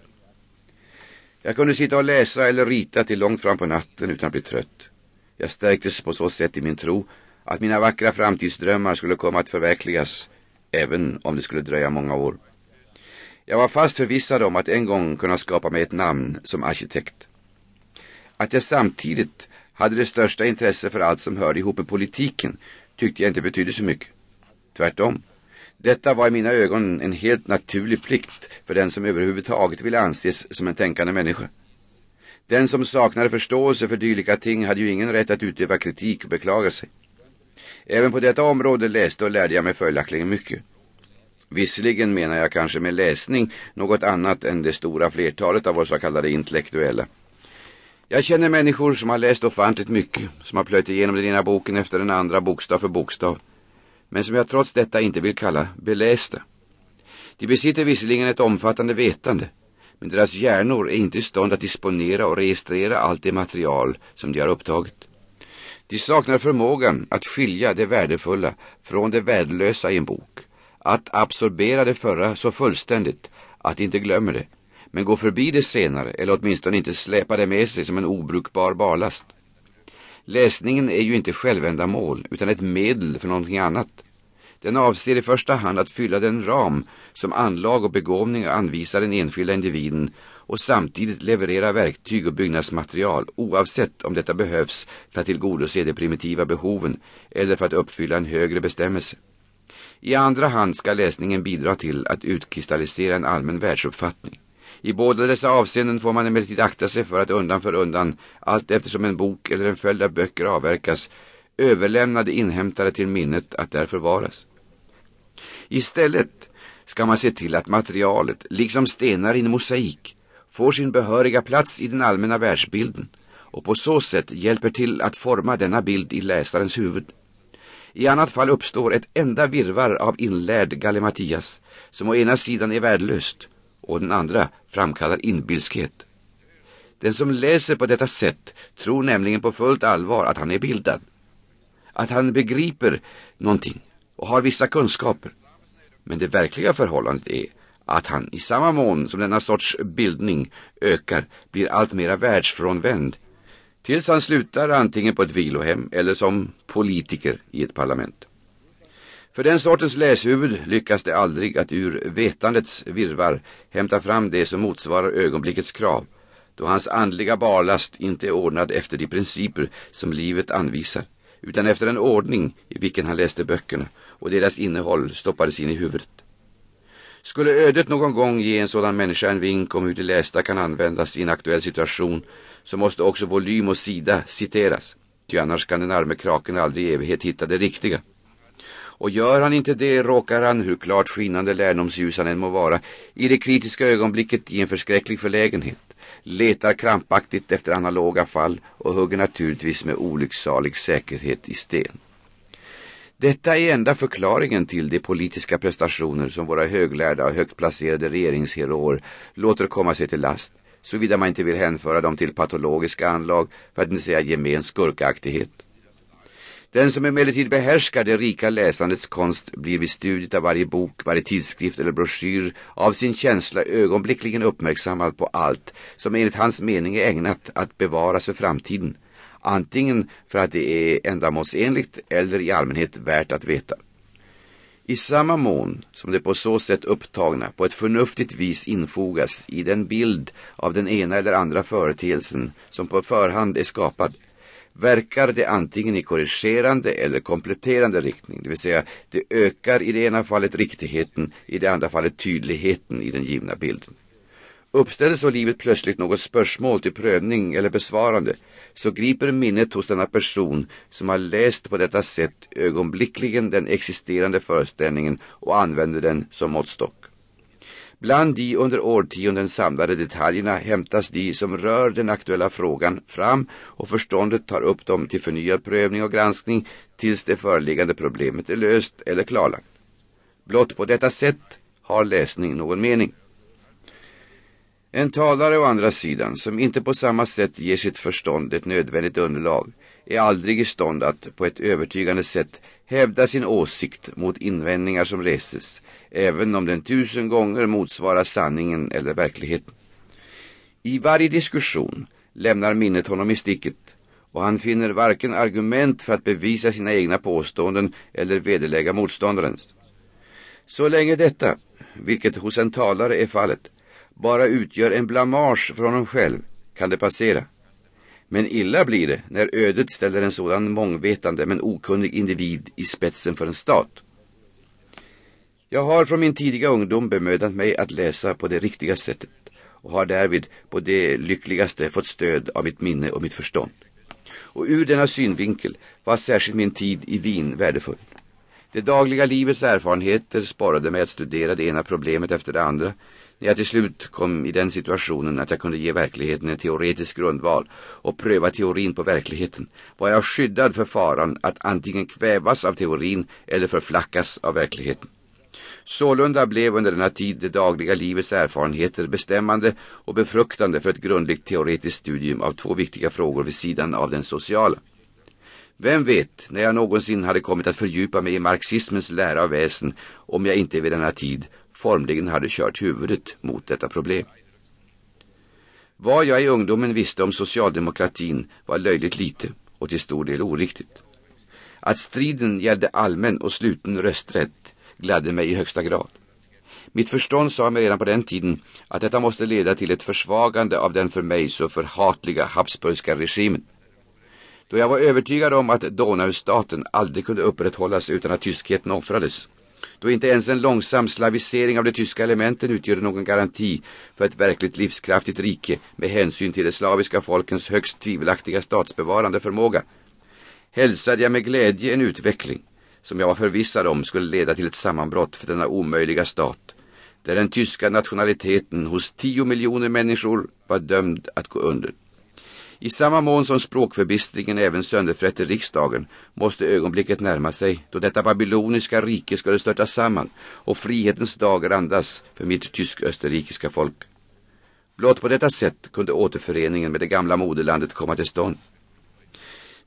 Jag kunde sitta och läsa eller rita till långt fram på natten utan att bli trött. Jag stärktes på så sätt i min tro att mina vackra framtidsdrömmar skulle komma att förverkligas även om det skulle dröja många år. Jag var fast förvissad om att en gång kunna skapa mig ett namn som arkitekt. Att jag samtidigt hade det största intresse för allt som hörde ihop med politiken tyckte jag inte betydde så mycket. Tvärtom. Detta var i mina ögon en helt naturlig plikt för den som överhuvudtaget ville anses som en tänkande människa. Den som saknade förståelse för dylika ting hade ju ingen rätt att utöva kritik och beklaga sig. Även på detta område läste och lärde jag mig följaktligen mycket. Visserligen menar jag kanske med läsning något annat än det stora flertalet av oss så kallade intellektuella. Jag känner människor som har läst ofantligt mycket, som har plöjt igenom den ena boken efter den andra bokstav för bokstav, men som jag trots detta inte vill kalla belästa. De besitter visserligen ett omfattande vetande, men deras hjärnor är inte i stånd att disponera och registrera allt det material som de har upptagit. De saknar förmågan att skilja det värdefulla från det värdelösa i en bok, att absorbera det förra så fullständigt att de inte glömmer det men gå förbi det senare eller åtminstone inte släpa det med sig som en obrukbar barlast. Läsningen är ju inte självändamål utan ett medel för någonting annat. Den avser i första hand att fylla den ram som anlag och begåvning anvisar den enskilda individen och samtidigt leverera verktyg och byggnadsmaterial oavsett om detta behövs för att tillgodose de primitiva behoven eller för att uppfylla en högre bestämmelse. I andra hand ska läsningen bidra till att utkristallisera en allmän världsuppfattning. I båda dessa avseenden får man emellertid akta sig för att undan för undan, allt eftersom en bok eller en följd av böcker avverkas, överlämna det inhämtade till minnet att där förvaras. Istället ska man se till att materialet, liksom stenar i en mosaik, får sin behöriga plats i den allmänna världsbilden och på så sätt hjälper till att forma denna bild i läsarens huvud. I annat fall uppstår ett enda virvar av inlärd gallimatias som å ena sidan är värdelöst och den andra framkallar inbilskhet. Den som läser på detta sätt tror nämligen på fullt allvar att han är bildad. Att han begriper någonting och har vissa kunskaper. Men det verkliga förhållandet är att han i samma mån som denna sorts bildning ökar blir allt mera världsfrånvänd tills han slutar antingen på ett vilohem eller som politiker i ett parlament. För den sortens läshuvud lyckas det aldrig att ur vetandets virvar hämta fram det som motsvarar ögonblickets krav, då hans andliga barlast inte är ordnad efter de principer som livet anvisar, utan efter en ordning i vilken han läste böckerna och deras innehåll stoppades in i huvudet. Skulle ödet någon gång ge en sådan människa en vink om hur det lästa kan användas i en aktuell situation så måste också volym och sida citeras, ty annars kan den arme kraken aldrig i evighet hitta det riktiga. Och gör han inte det råkar han, hur klart skinande lärdomsljus han än må vara, i det kritiska ögonblicket i en förskräcklig förlägenhet, letar krampaktigt efter analoga fall och hugger naturligtvis med olycksalig säkerhet i sten. Detta är enda förklaringen till de politiska prestationer som våra höglärda och högt placerade regeringsheroer låter komma sig till last, såvida man inte vill hänföra dem till patologiska anlag för att inte säga gemen skurkaktighet. Den som emellertid behärskar det rika läsandets konst blir vid studiet av varje bok, varje tidskrift eller broschyr av sin känsla ögonblickligen uppmärksammad på allt som enligt hans mening är ägnat att bevaras för framtiden antingen för att det är ändamålsenligt eller i allmänhet värt att veta. I samma mån som det på så sätt upptagna på ett förnuftigt vis infogas i den bild av den ena eller andra företeelsen som på förhand är skapad verkar det antingen i korrigerande eller kompletterande riktning, det vill säga det ökar i det ena fallet riktigheten, i det andra fallet tydligheten i den givna bilden. Uppställer så livet plötsligt något spörsmål till prövning eller besvarande så griper minnet hos denna person som har läst på detta sätt ögonblickligen den existerande föreställningen och använder den som måttstock. Bland de under årtionden samlade detaljerna hämtas de som rör den aktuella frågan fram och förståndet tar upp dem till förnyad prövning och granskning tills det föreliggande problemet är löst eller klarlagt. Blott på detta sätt har läsning någon mening. En talare å andra sidan som inte på samma sätt ger sitt förstånd ett nödvändigt underlag är aldrig i stånd att på ett övertygande sätt hävda sin åsikt mot invändningar som reses, även om den tusen gånger motsvarar sanningen eller verkligheten. I varje diskussion lämnar minnet honom i sticket och han finner varken argument för att bevisa sina egna påståenden eller vederlägga motståndarens. Så länge detta, vilket hos en talare är fallet, bara utgör en blamage för honom själv kan det passera. Men illa blir det när ödet ställer en sådan mångvetande men okunnig individ i spetsen för en stat. Jag har från min tidiga ungdom bemödat mig att läsa på det riktiga sättet och har därvid på det lyckligaste fått stöd av mitt minne och mitt förstånd. Och ur denna synvinkel var särskilt min tid i Wien värdefull. Det dagliga livets erfarenheter sporrade mig att studera det ena problemet efter det andra när jag till slut kom i den situationen att jag kunde ge verkligheten en teoretisk grundval och pröva teorin på verkligheten var jag skyddad för faran att antingen kvävas av teorin eller förflackas av verkligheten. Sålunda blev under denna tid det dagliga livets erfarenheter bestämmande och befruktande för ett grundligt teoretiskt studium av två viktiga frågor vid sidan av den sociala. Vem vet när jag någonsin hade kommit att fördjupa mig i marxismens lära av väsen om jag inte vid denna tid formligen hade kört huvudet mot detta problem. Vad jag i ungdomen visste om socialdemokratin var löjligt lite och till stor del oriktigt. Att striden gällde allmän och sluten rösträtt gladde mig i högsta grad. Mitt förstånd sa mig redan på den tiden att detta måste leda till ett försvagande av den för mig så förhatliga Habsburgska regimen. Då jag var övertygad om att Donaustaten aldrig kunde upprätthållas utan att tyskheten offrades. Då inte ens en långsam slavisering av de tyska elementen utgör någon garanti för ett verkligt livskraftigt rike med hänsyn till de slaviska folkens högst tvivelaktiga statsbevarande förmåga. Hälsade jag med glädje en utveckling som jag var förvissad om skulle leda till ett sammanbrott för denna omöjliga stat där den tyska nationaliteten hos tio miljoner människor var dömd att gå under. I samma mån som språkförbistringen även sönderfrätte riksdagen måste ögonblicket närma sig då detta babyloniska rike skulle störta samman och frihetens dagar andas för mitt tysk-österrikiska folk. Blott på detta sätt kunde återföreningen med det gamla moderlandet komma till stånd.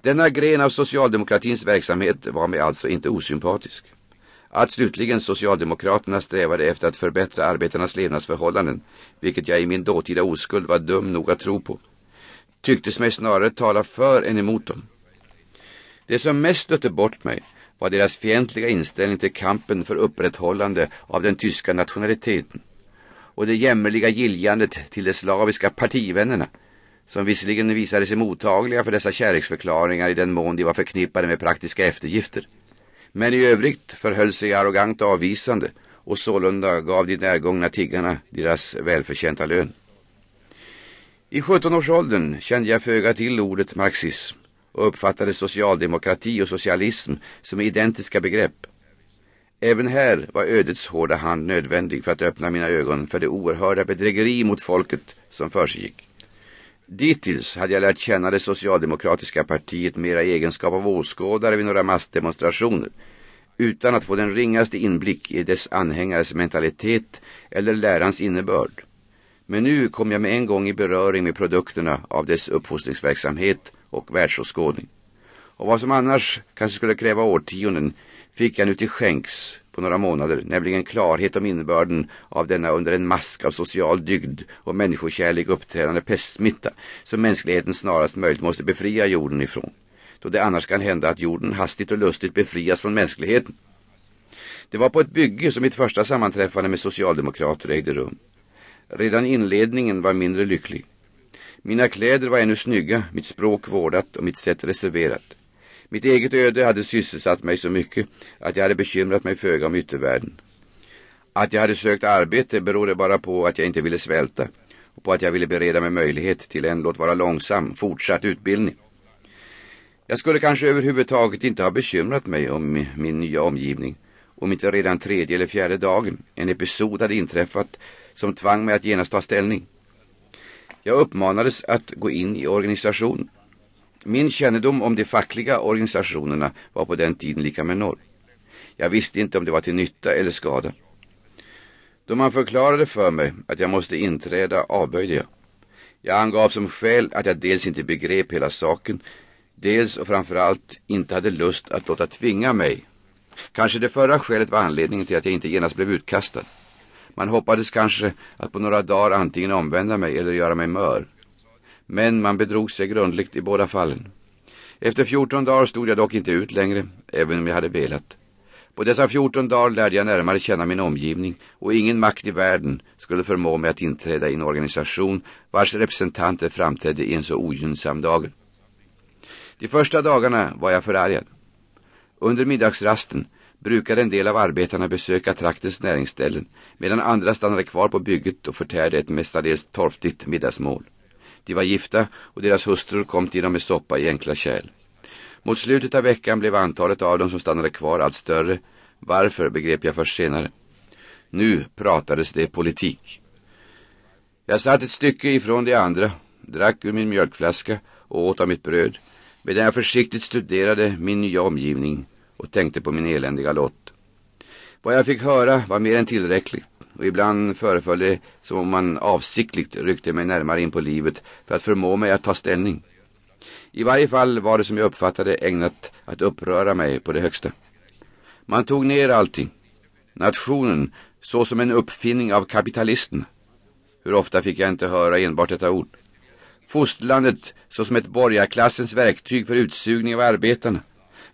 Denna gren av socialdemokratins verksamhet var mig alltså inte osympatisk. Att slutligen Socialdemokraterna strävade efter att förbättra arbetarnas levnadsförhållanden, vilket jag i min dåtida oskuld var dum nog att tro på, tycktes mig snarare tala för än emot dem. Det som mest stötte bort mig var deras fientliga inställning till kampen för upprätthållande av den tyska nationaliteten och det jämmerliga giljandet till de slaviska partivännerna som visserligen visade sig mottagliga för dessa kärleksförklaringar i den mån de var förknippade med praktiska eftergifter men i övrigt förhöll sig arrogant avvisande och sålunda gav de närgångna tiggarna deras välförtjänta lön. I 17-årsåldern kände jag föga till ordet marxism och uppfattade socialdemokrati och socialism som identiska begrepp. Även här var ödets hårda hand nödvändig för att öppna mina ögon för det oerhörda bedrägeri mot folket som försiggick. Dittills hade jag lärt känna det socialdemokratiska partiet mera i egenskap av åskådare vid några massdemonstrationer utan att få den ringaste inblick i dess anhängares mentalitet eller lärans innebörd. Men nu kom jag med en gång i beröring med produkterna av dess uppfostringsverksamhet och världsåskådning. Och vad som annars kanske skulle kräva årtionden fick jag nu till skänks på några månader, nämligen klarhet om innebörden av denna under en mask av social dygd och människokärlek uppträdande pestsmitta som mänskligheten snarast möjligt måste befria jorden ifrån, då det annars kan hända att jorden hastigt och lustigt befrias från mänskligheten. Det var på ett bygge som mitt första sammanträffande med socialdemokrater ägde rum. Redan inledningen var mindre lycklig. Mina kläder var ännu snygga, mitt språk vårdat och mitt sätt reserverat. Mitt eget öde hade sysselsatt mig så mycket att jag hade bekymrat mig föga om yttervärlden. Att jag hade sökt arbete berodde bara på att jag inte ville svälta och på att jag ville bereda mig möjlighet till en, låt vara långsam, fortsatt utbildning. Jag skulle kanske överhuvudtaget inte ha bekymrat mig om min nya omgivning om inte redan tredje eller fjärde dagen en episod hade inträffat som tvang mig att genast ta ställning. Jag uppmanades att gå in i organisationen. Min kännedom om de fackliga organisationerna var på den tiden lika med noll. Jag visste inte om det var till nytta eller skada. Då man förklarade för mig att jag måste inträda avböjde jag. Jag angav som skäl att jag dels inte begrep hela saken, dels och framförallt inte hade lust att låta tvinga mig. Kanske det förra skälet var anledningen till att jag inte genast blev utkastad. Man hoppades kanske att på några dagar antingen omvända mig eller göra mig mör. Men man bedrog sig grundligt i båda fallen. Efter 14 dagar stod jag dock inte ut längre, även om jag hade velat. På dessa 14 dagar lärde jag närmare känna min omgivning och ingen makt i världen skulle förmå mig att inträda i en organisation vars representanter framträdde i en så ogynnsam dager. De första dagarna var jag förargad. Under middagsrasten brukade en del av arbetarna besöka traktens näringsställen medan andra stannade kvar på bygget och förtärde ett mestadels torftigt middagsmål. De var gifta och deras hustrur kom till dem med soppa i enkla kärl. Mot slutet av veckan blev antalet av dem som stannade kvar allt större. Varför begrep jag först senare. Nu pratades det politik. Jag satt ett stycke ifrån de andra, drack ur min mjölkflaska och åt av mitt bröd medan jag försiktigt studerade min nya omgivning och tänkte på min eländiga lott. Vad jag fick höra var mer än tillräckligt och ibland föreföll det som om man avsiktligt ryckte mig närmare in på livet för att förmå mig att ta ställning. I varje fall var det som jag uppfattade ägnat att uppröra mig på det högsta. Man tog ner allting. Nationen så som en uppfinning av kapitalisten. Hur ofta fick jag inte höra enbart detta ord. Fosterlandet såsom ett borgarklassens verktyg för utsugning av arbetarna.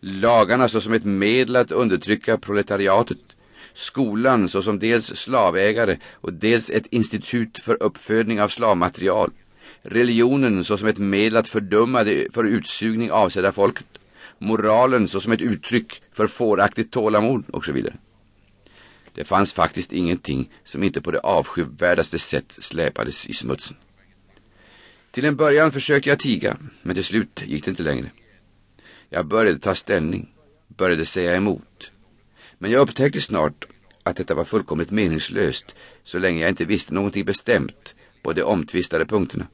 Lagarna såsom ett medel att undertrycka proletariatet. Skolan såsom dels slavägare och dels ett institut för uppfödning av slavmaterial. Religionen såsom ett medel att fördöma det för utsugning avsedda folket. Moralen såsom ett uttryck för fåraktigt tålamod och så vidare. Det fanns faktiskt ingenting som inte på det avskyvärdaste sätt släpades i smutsen. Till en början försökte jag tiga, men till slut gick det inte längre. Jag började ta ställning, började säga emot. Men jag upptäckte snart att detta var fullkomligt meningslöst så länge jag inte visste någonting bestämt på de omtvistade punkterna.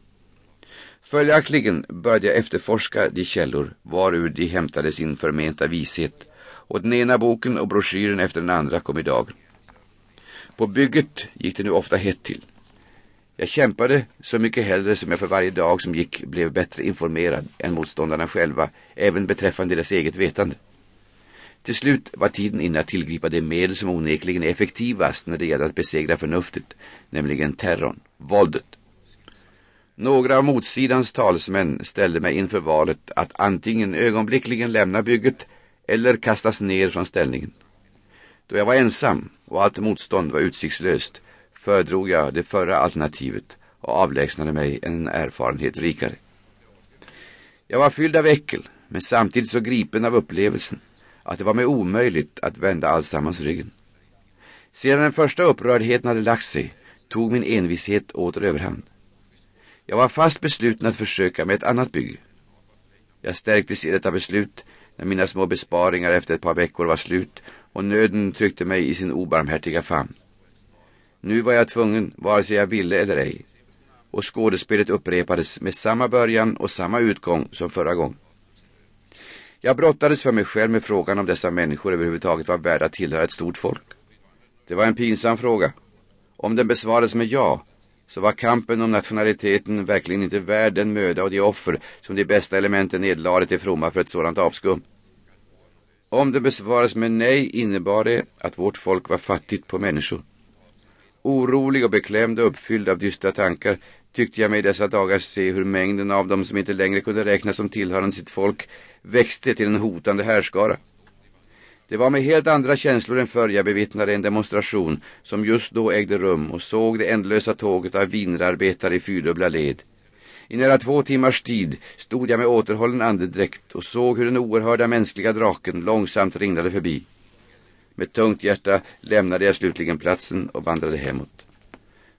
Följaktligen började jag efterforska de källor varur de hämtade sin förmenta vishet och den ena boken och broschyren efter den andra kom i dagen. På bygget gick det nu ofta hett till. Jag kämpade så mycket hellre som jag för varje dag som gick blev bättre informerad än motståndarna själva, även beträffande deras eget vetande. Till slut var tiden inne att tillgripa det medel som onekligen är effektivast när det gäller att besegra förnuftet, nämligen terrorn, våldet. Några av motsidans talsmän ställde mig inför valet att antingen ögonblickligen lämna bygget eller kastas ner från ställningen. Då jag var ensam och allt motstånd var utsiktslöst föredrog jag det förra alternativet och avlägsnade mig en erfarenhet rikare. Jag var fylld av äckel, men samtidigt så gripen av upplevelsen att det var mig omöjligt att vända allsammans ryggen. Sedan den första upprördheten hade lagt sig tog min envishet åter överhand. Jag var fast besluten att försöka med ett annat bygge. Jag stärktes i detta beslut när mina små besparingar efter ett par veckor var slut och nöden tryckte mig i sin obarmhärtiga famn. Nu var jag tvungen, vare sig jag ville eller ej. Och skådespelet upprepades med samma början och samma utgång som förra gången. Jag brottades för mig själv med frågan om dessa människor överhuvudtaget var värda att tillhöra ett stort folk. Det var en pinsam fråga. Om den besvarades med ja, så var kampen om nationaliteten verkligen inte värd den möda och de offer som de bästa elementen nedlade till fromma för ett sådant avskum. Om det besvarades med nej innebar det att vårt folk var fattigt på människor. Orolig och beklämd och uppfylld av dystra tankar tyckte jag mig i dessa dagar se hur mängden av dem som inte längre kunde räknas som tillhörande sitt folk växte till en hotande härskara. Det var med helt andra känslor än förr jag bevittnade en demonstration som just då ägde rum och såg det ändlösa tåget av vinrarbetare i fyrdubbla led. I nära två timmars tid stod jag med återhållen andedräkt och såg hur den oerhörda mänskliga draken långsamt ringlade förbi. Med tungt hjärta lämnade jag slutligen platsen och vandrade hemåt.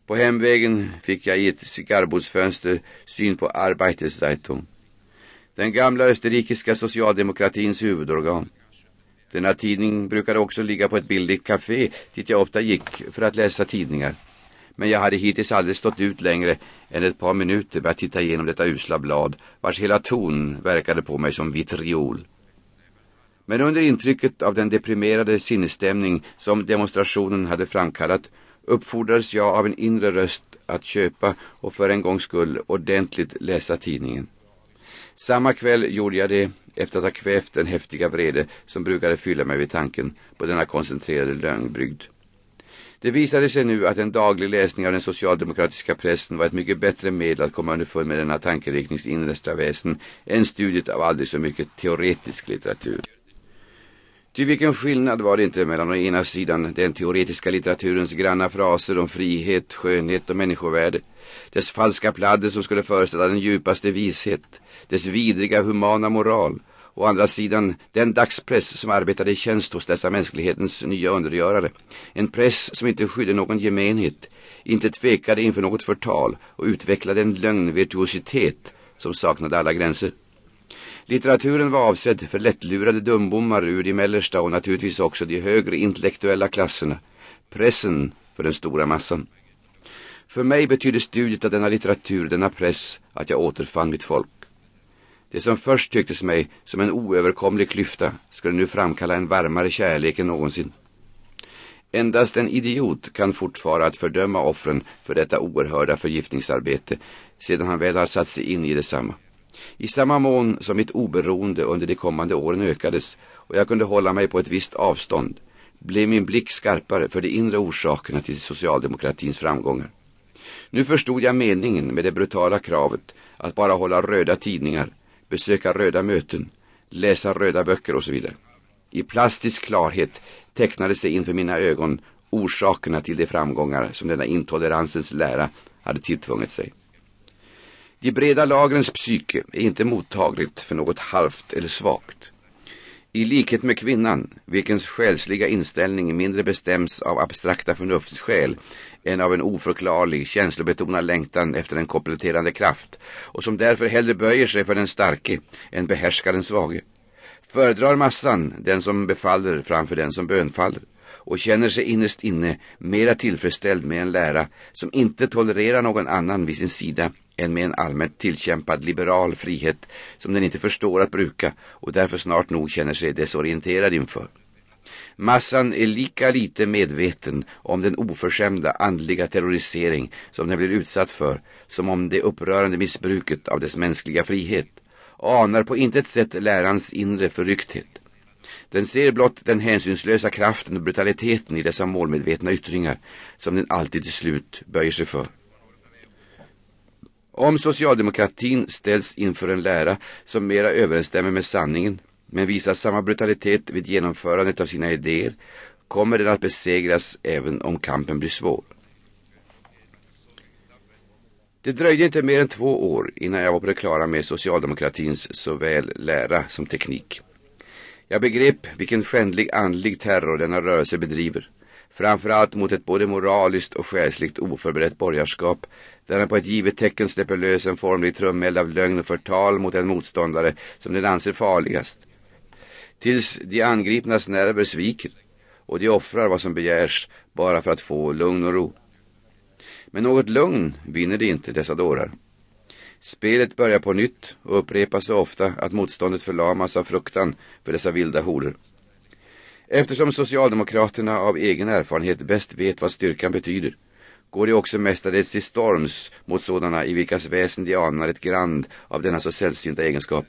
På hemvägen fick jag i ett cigarrbordsfönster syn på Arbeiterzeitung. Den gamla österrikiska socialdemokratins huvudorgan. Denna tidning brukade också ligga på ett billigt café dit jag ofta gick för att läsa tidningar. Men jag hade hittills aldrig stått ut längre än ett par minuter med att titta igenom detta usla blad vars hela ton verkade på mig som vitriol. Men under intrycket av den deprimerade sinnesstämning som demonstrationen hade framkallat uppfordrades jag av en inre röst att köpa och för en gångs skull ordentligt läsa tidningen. Samma kväll gjorde jag det efter att ha kvävt den häftiga vrede som brukade fylla mig vid tanken på denna koncentrerade lögnbrygd. Det visade sig nu att en daglig läsning av den socialdemokratiska pressen var ett mycket bättre medel att komma underfund med denna tankeriktnings innersta väsen än studiet av aldrig så mycket teoretisk litteratur. Ty vilken skillnad var det inte mellan å ena sidan den teoretiska litteraturens granna fraser om frihet, skönhet och människovärde, dess falska pladder som skulle föreställa den djupaste vishet, dess vidriga humana moral, å andra sidan den dagspress som arbetade i tjänst hos dessa mänsklighetens nya undergörare. En press som inte skydde någon gemenhet, inte tvekade inför något förtal och utvecklade en lögnvirtuositet som saknade alla gränser. Litteraturen var avsedd för lättlurade dumbommar ur de mellersta och naturligtvis också de högre intellektuella klasserna. Pressen för den stora massan. För mig betydde studiet av denna litteratur, denna press, att jag återfann mitt folk. Det som först tycktes mig som en oöverkomlig klyfta skulle nu framkalla en varmare kärlek än någonsin. Endast en idiot kan fortfara att fördöma offren för detta oerhörda förgiftningsarbete sedan han väl har satt sig in i detsamma. I samma mån som mitt oberoende under de kommande åren ökades och jag kunde hålla mig på ett visst avstånd blev min blick skarpare för de inre orsakerna till socialdemokratins framgångar. Nu förstod jag meningen med det brutala kravet att bara hålla röda tidningar, besöka röda möten, läsa röda böcker och så vidare. I plastisk klarhet tecknade sig inför mina ögon orsakerna till de framgångar som denna intoleransens lära hade tilltvunget sig. De breda lagrens psyke är inte mottagligt för något halvt eller svagt. I likhet med kvinnan, vilkens själsliga inställning mindre bestäms av abstrakta förnuftsskäl än av en oförklarlig, känslobetonad längtan efter en kompletterande kraft och som därför hellre böjer sig för den starke än behärskar den svage. Föredrar massan den som befaller framför den som bönfaller och känner sig innerst inne mera tillfredsställd med en lära som inte tolererar någon annan vid sin sida än med en allmänt tillkämpad liberal frihet som den inte förstår att bruka och därför snart nog känner sig desorienterad inför. Massan är lika lite medveten om den oförskämda andliga terrorisering som den blir utsatt för som om det upprörande missbruket av dess mänskliga frihet anar på intet sätt lärans inre förryckthet. Den ser blott den hänsynslösa kraften och brutaliteten i dessa målmedvetna yttringar som den alltid till slut böjer sig för. Om socialdemokratin ställs inför en lära som mera överensstämmer med sanningen men visar samma brutalitet vid genomförandet av sina idéer kommer den att besegras även om kampen blir svår. Det dröjde inte mer än två år innan jag var på det klara med socialdemokratins såväl lära som teknik. Jag begrep vilken skändlig andlig terror denna rörelse bedriver. Framförallt mot ett både moraliskt och själsligt oförberett borgarskap där han på ett givet tecken släpper lös en formlig trummeld av lögn och förtal mot en motståndare som den anser farligast. Tills de angripnas nerver sviker och de offrar vad som begärs bara för att få lugn och ro. Men något lugn vinner de inte, dessa dårar. Spelet börjar på nytt och upprepas så ofta att motståndet förlamas av fruktan för dessa vilda horor. Eftersom Socialdemokraterna av egen erfarenhet bäst vet vad styrkan betyder går de också mestadels till storms mot sådana i vilkas väsen de anar ett grand av denna så sällsynta egenskap.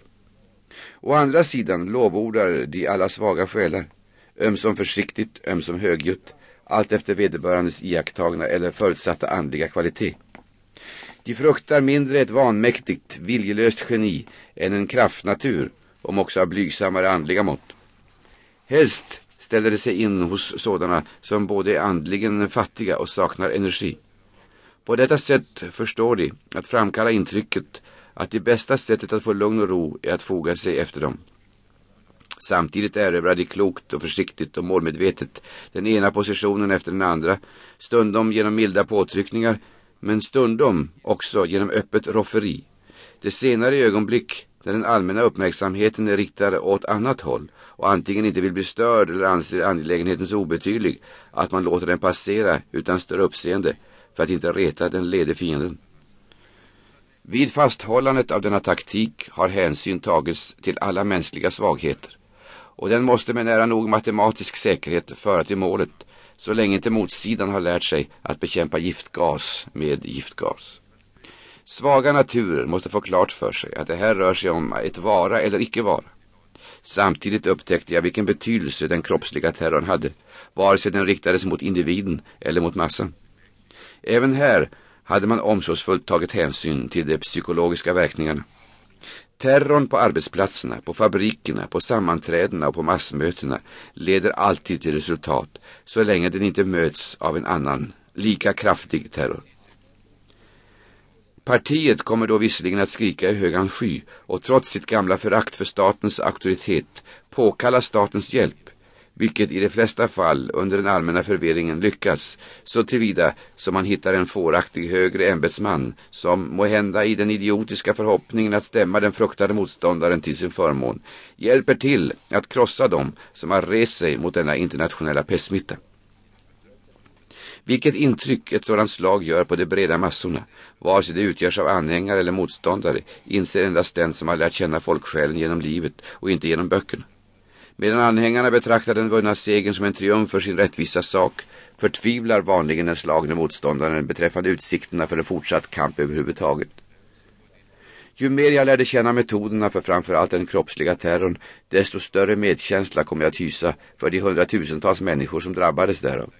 Å andra sidan lovordar de alla svaga själar, ömsom försiktigt, ömsom högljutt, allt efter vederbörandes iakttagna eller förutsatta andliga kvalitet. De fruktar mindre ett vanmäktigt, viljelöst geni än en kraftnatur, om också av blygsammare andliga mått. Helst ställer det sig in hos sådana som både är andligen fattiga och saknar energi. På detta sätt förstår de att framkalla intrycket att det bästa sättet att få lugn och ro är att foga sig efter dem. Samtidigt erövrar de klokt och försiktigt och målmedvetet den ena positionen efter den andra, stundom genom milda påtryckningar, men stundom också genom öppet rofferi. Det senare ögonblick när den allmänna uppmärksamheten är riktad åt annat håll och antingen inte vill bli störd eller anser angelägenheten så obetydlig att man låter den passera utan större uppseende för att inte reta den lede fienden. Vid fasthållandet av denna taktik har hänsyn tagits till alla mänskliga svagheter och den måste med nära nog matematisk säkerhet föra till målet så länge inte motsidan har lärt sig att bekämpa giftgas med giftgas. Svaga naturer måste få klart för sig att det här rör sig om ett vara eller icke vara. Samtidigt upptäckte jag vilken betydelse den kroppsliga terrorn hade, vare sig den riktades mot individen eller mot massan. Även här hade man omsorgsfullt tagit hänsyn till de psykologiska verkningarna. Terrorn på arbetsplatserna, på fabrikerna, på sammanträdena och på massmötena leder alltid till resultat så länge den inte möts av en annan, lika kraftig terror. Partiet kommer då visserligen att skrika i högan sky och trots sitt gamla förakt för statens auktoritet påkalla statens hjälp vilket i de flesta fall under den allmänna förvirringen lyckas så tillvida som man hittar en fåraktig högre ämbetsman som må hända i den idiotiska förhoppningen att stämma den fruktade motståndaren till sin förmån hjälper till att krossa dem som har rest sig mot denna internationella pestsmitta. Vilket intryck ett sådant slag gör på de breda massorna, vare sig det utgörs av anhängare eller motståndare, inser endast den som har lärt känna folksjälen genom livet och inte genom böckerna. Medan anhängarna betraktar den vunna segern som en triumf för sin rättvisa sak förtvivlar vanligen den slagne motståndaren beträffande utsikterna för en fortsatt kamp överhuvudtaget. Ju mer jag lärde känna metoderna för framförallt den kroppsliga terrorn, desto större medkänsla kom jag att hysa för de hundratusentals människor som drabbades därav.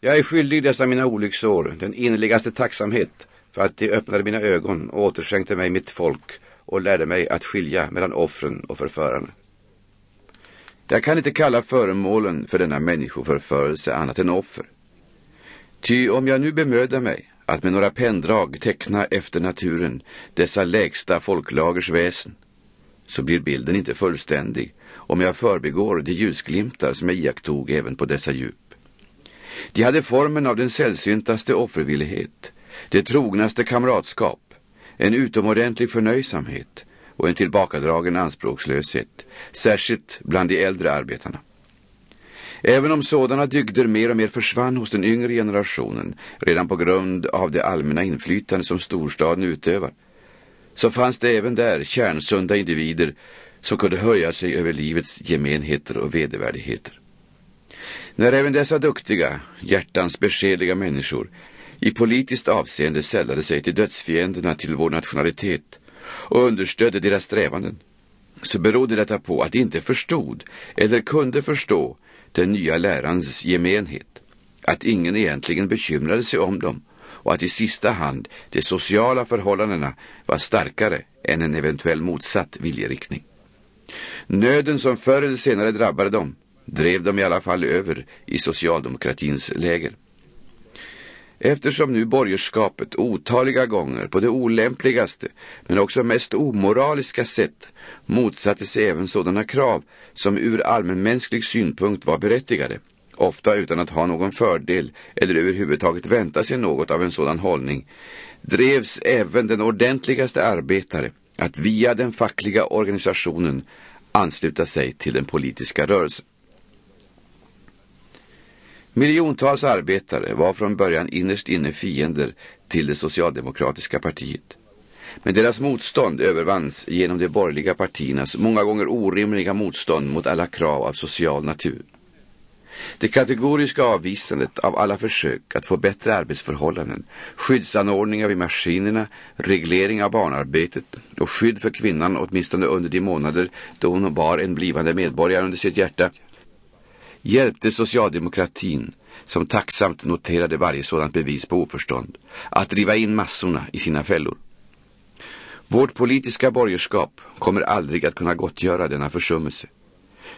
Jag är skyldig dessa mina olycksår den innerligaste tacksamhet för att de öppnade mina ögon och återskänkte mig mitt folk och lärde mig att skilja mellan offren och förförarna. Jag kan inte kalla föremålen för denna människoförförelse annat än offer. Ty om jag nu bemödar mig att med några penndrag teckna efter naturen dessa lägsta folklagers väsen, så blir bilden inte fullständig om jag förbigår de ljusglimtar som jag iakttog även på dessa djup. De hade formen av den sällsyntaste offervillighet, det trognaste kamratskap, en utomordentlig förnöjsamhet och en tillbakadragen anspråkslöshet, särskilt bland de äldre arbetarna. Även om sådana dygder mer och mer försvann hos den yngre generationen redan på grund av det allmänna inflytande som storstaden utövar, så fanns det även där kärnsunda individer som kunde höja sig över livets gemenheter och vedervärdigheter. När även dessa duktiga, hjärtans beskedliga människor i politiskt avseende sällade sig till dödsfienderna till vår nationalitet och understödde deras strävanden, så berodde detta på att de inte förstod eller kunde förstå den nya lärans gemenhet, att ingen egentligen bekymrade sig om dem och att i sista hand de sociala förhållandena var starkare än en eventuell motsatt viljeriktning. Nöden som förr eller senare drabbade dem drev dem i alla fall över i socialdemokratins läger. Eftersom nu borgerskapet otaliga gånger på det olämpligaste men också mest omoraliska sätt motsatte sig även sådana krav som ur allmänmänsklig synpunkt var berättigade, ofta utan att ha någon fördel eller överhuvudtaget vänta sig något av en sådan hållning, drevs även den ordentligaste arbetare att via den fackliga organisationen ansluta sig till den politiska rörelsen. Miljontals arbetare var från början innerst inne fiender till det socialdemokratiska partiet. Men deras motstånd övervanns genom de borgerliga partiernas många gånger orimliga motstånd mot alla krav av social natur. Det kategoriska avvisandet av alla försök att få bättre arbetsförhållanden, skyddsanordningar vid maskinerna, reglering av barnarbetet och skydd för kvinnan åtminstone under de månader då hon bar en blivande medborgare under sitt hjärta hjälpte socialdemokratin, som tacksamt noterade varje sådant bevis på oförstånd, att driva in massorna i sina fällor. Vårt politiska borgerskap kommer aldrig att kunna gottgöra denna försummelse.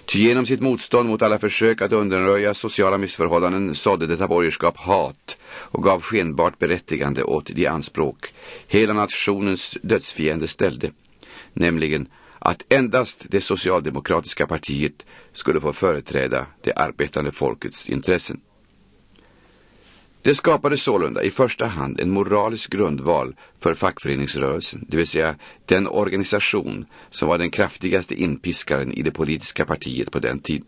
Ty genom sitt motstånd mot alla försök att undanröja sociala missförhållanden sådde detta borgerskap hat och gav skenbart berättigande åt de anspråk hela nationens dödsfiende ställde, nämligen att endast det socialdemokratiska partiet skulle få företräda det arbetande folkets intressen. Det skapade sålunda i första hand en moralisk grundval för fackföreningsrörelsen, det vill säga den organisation som var den kraftigaste inpiskaren i det politiska partiet på den tiden.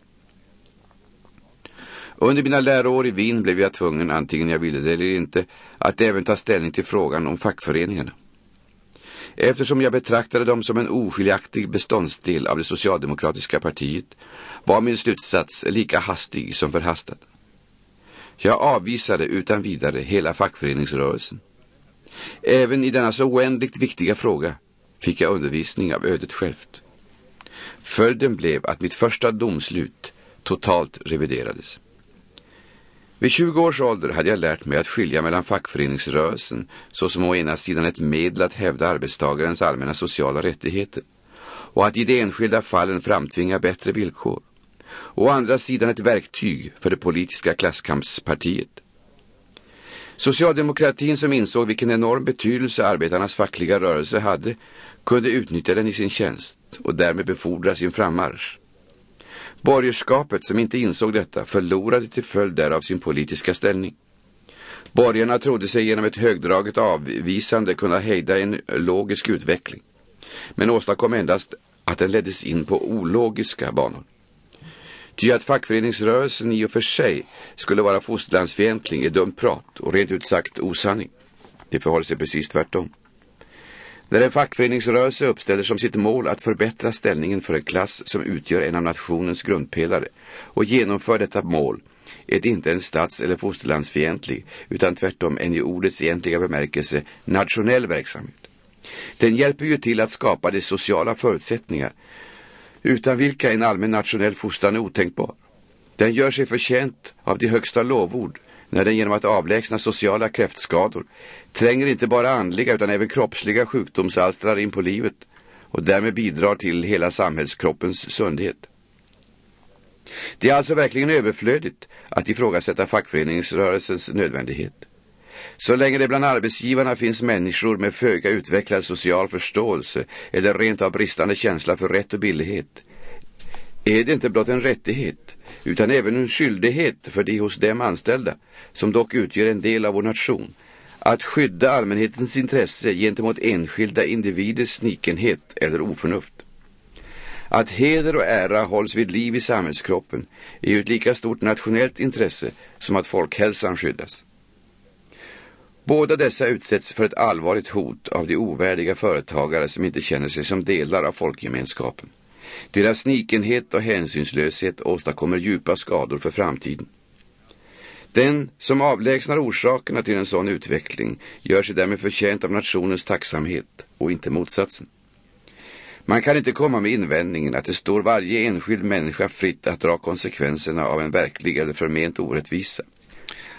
Under mina läroår i Wien blev jag tvungen, antingen jag ville det eller inte, att även ta ställning till frågan om fackföreningarna. Eftersom jag betraktade dem som en oskiljaktig beståndsdel av det socialdemokratiska partiet var min slutsats lika hastig som förhastad. Jag avvisade utan vidare hela fackföreningsrörelsen. Även i denna så oändligt viktiga fråga fick jag undervisning av ödet självt. Följden blev att mitt första domslut totalt reviderades. Vid 20 års ålder hade jag lärt mig att skilja mellan fackföreningsrörelsen såsom å ena sidan ett medel att hävda arbetstagarens allmänna sociala rättigheter och att i de enskilda fallen framtvinga bättre villkor. Å andra sidan ett verktyg för det politiska klasskampspartiet. Socialdemokratin som insåg vilken enorm betydelse arbetarnas fackliga rörelse hade kunde utnyttja den i sin tjänst och därmed befordra sin frammarsch. Borgerskapet som inte insåg detta förlorade till följd därav sin politiska ställning. Borgarna trodde sig genom ett högdraget avvisande kunna hejda en logisk utveckling, men åstadkom endast att den leddes in på ologiska banor. Ty att fackföreningsrörelsen i och för sig skulle vara fosterlandsfientlig är dumt prat och rent ut sagt osanning. Det förhåller sig precis tvärtom. När en fackföreningsrörelse uppställer som sitt mål att förbättra ställningen för en klass som utgör en av nationens grundpelare och genomför detta mål är det inte en stats- eller fosterlandsfientlig utan tvärtom en i ordets egentliga bemärkelse nationell verksamhet. Den hjälper ju till att skapa de sociala förutsättningar utan vilka en allmän nationell fostran är otänkbar. Den gör sig förtjänt av de högsta lovord när den genom att avlägsna sociala kräftskador tränger inte bara andliga utan även kroppsliga sjukdomsalstrar in på livet och därmed bidrar till hela samhällskroppens sundhet. Det är alltså verkligen överflödigt att ifrågasätta fackföreningsrörelsens nödvändighet. Så länge det bland arbetsgivarna finns människor med föga utvecklad social förståelse eller rent av bristande känsla för rätt och billighet är det inte blott en rättighet utan även en skyldighet för de hos dem anställda, som dock utgör en del av vår nation, att skydda allmänhetens intresse gentemot enskilda individers snikenhet eller oförnuft. Att heder och ära hålls vid liv i samhällskroppen är ju ett lika stort nationellt intresse som att folkhälsan skyddas. Båda dessa utsätts för ett allvarligt hot av de ovärdiga företagare som inte känner sig som delar av folkgemenskapen. Deras snikenhet och hänsynslöshet åstadkommer djupa skador för framtiden. Den som avlägsnar orsakerna till en sån utveckling gör sig därmed förtjänt av nationens tacksamhet och inte motsatsen. Man kan inte komma med invändningen att det står varje enskild människa fritt att dra konsekvenserna av en verklig eller förment orättvisa.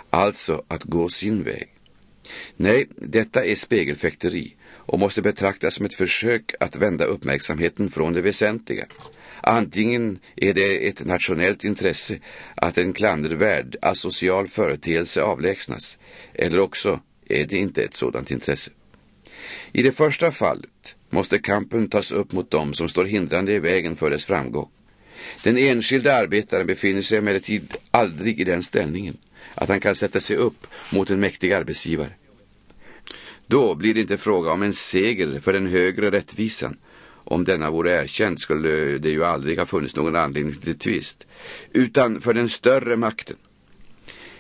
Alltså att gå sin väg. Nej, detta är spegelfäkteri och måste betraktas som ett försök att vända uppmärksamheten från det väsentliga. Antingen är det ett nationellt intresse att en klandervärd asocial företeelse avlägsnas, eller också är det inte ett sådant intresse. I det första fallet måste kampen tas upp mot dem som står hindrande i vägen för dess framgång. Den enskilde arbetaren befinner sig emellertid aldrig i den ställningen att han kan sätta sig upp mot en mäktig arbetsgivare. Då blir det inte fråga om en seger för den högre rättvisan. Om denna vore erkänd skulle det ju aldrig ha funnits någon anledning till tvist. Utan för den större makten.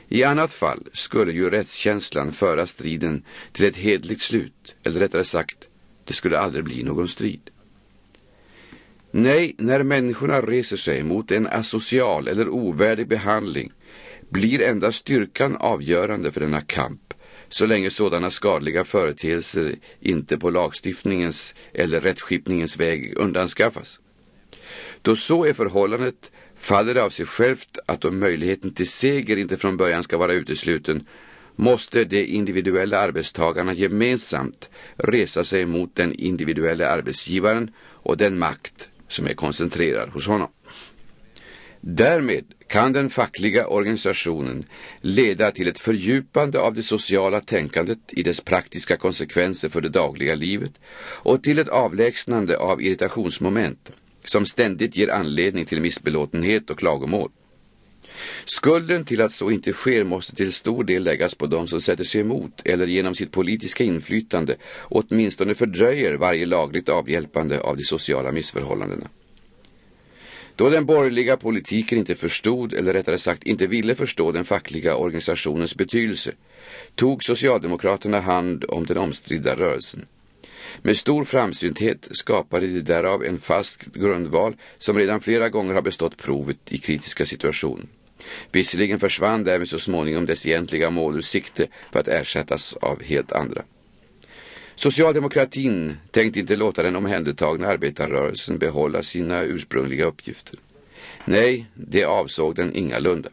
I annat fall skulle ju rättskänslan föra striden till ett hedligt slut. Eller rättare sagt, det skulle aldrig bli någon strid. Nej, när människorna reser sig mot en asocial eller ovärdig behandling blir endast styrkan avgörande för denna kamp så länge sådana skadliga företeelser inte på lagstiftningens eller rättskipningens väg undanskaffas. Då så är förhållandet faller det av sig självt att om möjligheten till seger inte från början ska vara utesluten måste de individuella arbetstagarna gemensamt resa sig mot den individuella arbetsgivaren och den makt som är koncentrerad hos honom. Därmed kan den fackliga organisationen leda till ett fördjupande av det sociala tänkandet i dess praktiska konsekvenser för det dagliga livet och till ett avlägsnande av irritationsmoment som ständigt ger anledning till missbelåtenhet och klagomål. Skulden till att så inte sker måste till stor del läggas på dem som sätter sig emot eller genom sitt politiska inflytande åtminstone fördröjer varje lagligt avhjälpande av de sociala missförhållandena. Då den borgerliga politiken inte förstod, eller rättare sagt inte ville förstå den fackliga organisationens betydelse, tog Socialdemokraterna hand om den omstridda rörelsen. Med stor framsynthet skapade de därav en fast grundval som redan flera gånger har bestått provet i kritiska situationer. Visserligen försvann därmed så småningom dess egentliga mål ur sikte för att ersättas av helt andra. Socialdemokratin tänkte inte låta den omhändertagna arbetarrörelsen behålla sina ursprungliga uppgifter. Nej, det avsåg den ingalunda.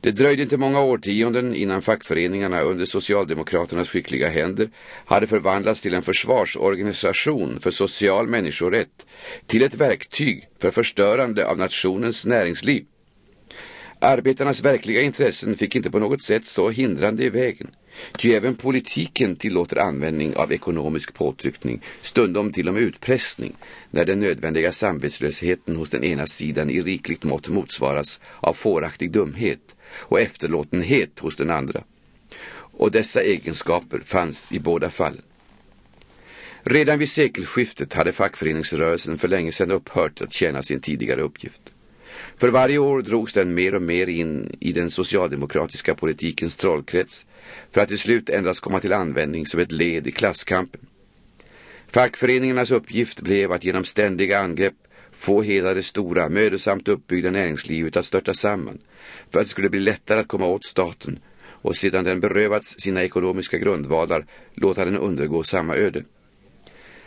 Det dröjde inte många årtionden innan fackföreningarna under Socialdemokraternas skickliga händer hade förvandlats till en försvarsorganisation för social människorätt, till ett verktyg för förstörande av nationens näringsliv. Arbetarnas verkliga intressen fick inte på något sätt stå hindrande i vägen. Ty även politiken tillåter användning av ekonomisk påtryckning, stundom till och med utpressning, när den nödvändiga samvetslösheten hos den ena sidan i rikligt mått motsvaras av fåraktig dumhet och efterlåtenhet hos den andra. Och dessa egenskaper fanns i båda fallen. Redan vid sekelskiftet hade fackföreningsrörelsen för länge sedan upphört att tjäna sin tidigare uppgift. För varje år drogs den mer och mer in i den socialdemokratiska politikens trollkrets för att till slut endast komma till användning som ett led i klasskampen. Fackföreningarnas uppgift blev att genom ständiga angrepp få hela det stora, mödosamt uppbyggda näringslivet att störta samman för att det skulle bli lättare att komma åt staten och sedan den berövats sina ekonomiska grundvalar låta den undergå samma öde.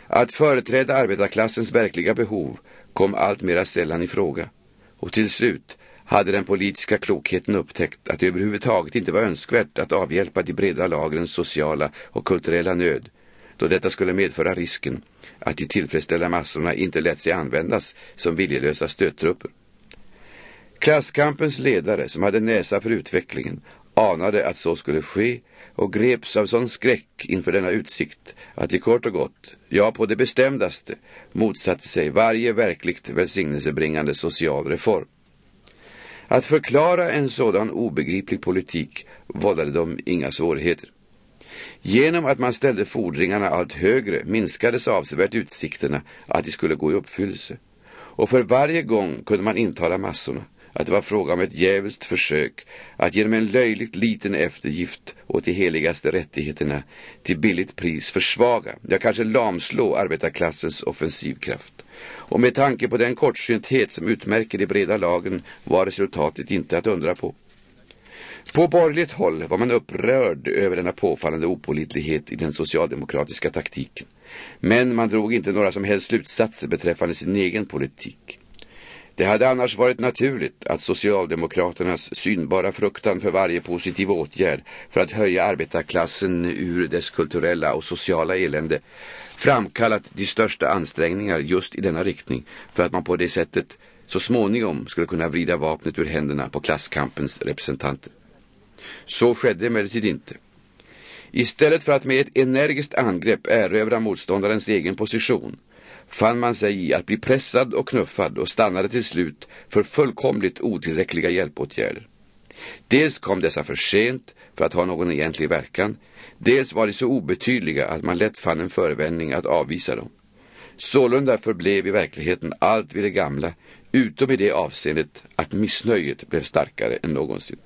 Att företräda arbetarklassens verkliga behov kom allt mera sällan i fråga och till slut hade den politiska klokheten upptäckt att det överhuvudtaget inte var önskvärt att avhjälpa de breda lagrens sociala och kulturella nöd, då detta skulle medföra risken att de tillfredsställda massorna inte lät sig användas som viljelösa stödtrupper. Klasskampens ledare, som hade näsa för utvecklingen, anade att så skulle ske och greps av sån skräck inför denna utsikt att de kort och gott, ja på det bestämdaste, motsatte sig varje verkligt välsignelsebringande social reform. Att förklara en sådan obegriplig politik vållade dem inga svårigheter. Genom att man ställde fordringarna allt högre minskades avsevärt utsikterna att de skulle gå i uppfyllelse. Och för varje gång kunde man intala massorna att det var fråga om ett djävulskt försök att genom en löjligt liten eftergift åt de heligaste rättigheterna till billigt pris försvaga, ja kanske lamslå arbetarklassens offensivkraft. Och med tanke på den kortsynthet som utmärker de breda lagen var resultatet inte att undra på. På borgerligt håll var man upprörd över denna påfallande opolitlighet i den socialdemokratiska taktiken. Men man drog inte några som helst slutsatser beträffande sin egen politik. Det hade annars varit naturligt att Socialdemokraternas synbara fruktan för varje positiv åtgärd för att höja arbetarklassen ur dess kulturella och sociala elände framkallat de största ansträngningar just i denna riktning för att man på det sättet så småningom skulle kunna vrida vapnet ur händerna på klasskampens representanter. Så skedde emellertid inte. Istället för att med ett energiskt angrepp erövra motståndarens egen position fann man sig i att bli pressad och knuffad och stannade till slut för fullkomligt otillräckliga hjälpåtgärder. Dels kom dessa för sent för att ha någon egentlig verkan, dels var de så obetydliga att man lätt fann en förevändning att avvisa dem. Sålunda förblev i verkligheten allt vid det gamla, utom i det avseendet att missnöjet blev starkare än någonsin.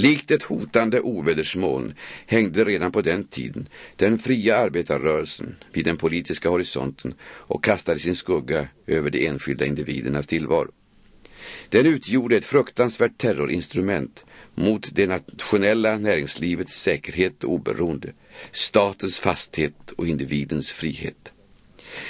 Likt ett hotande ovädersmoln hängde redan på den tiden den fria arbetarrörelsen vid den politiska horisonten och kastade sin skugga över de enskilda individernas tillvaro. Den utgjorde ett fruktansvärt terrorinstrument mot det nationella näringslivets säkerhet och oberoende, statens fasthet och individens frihet.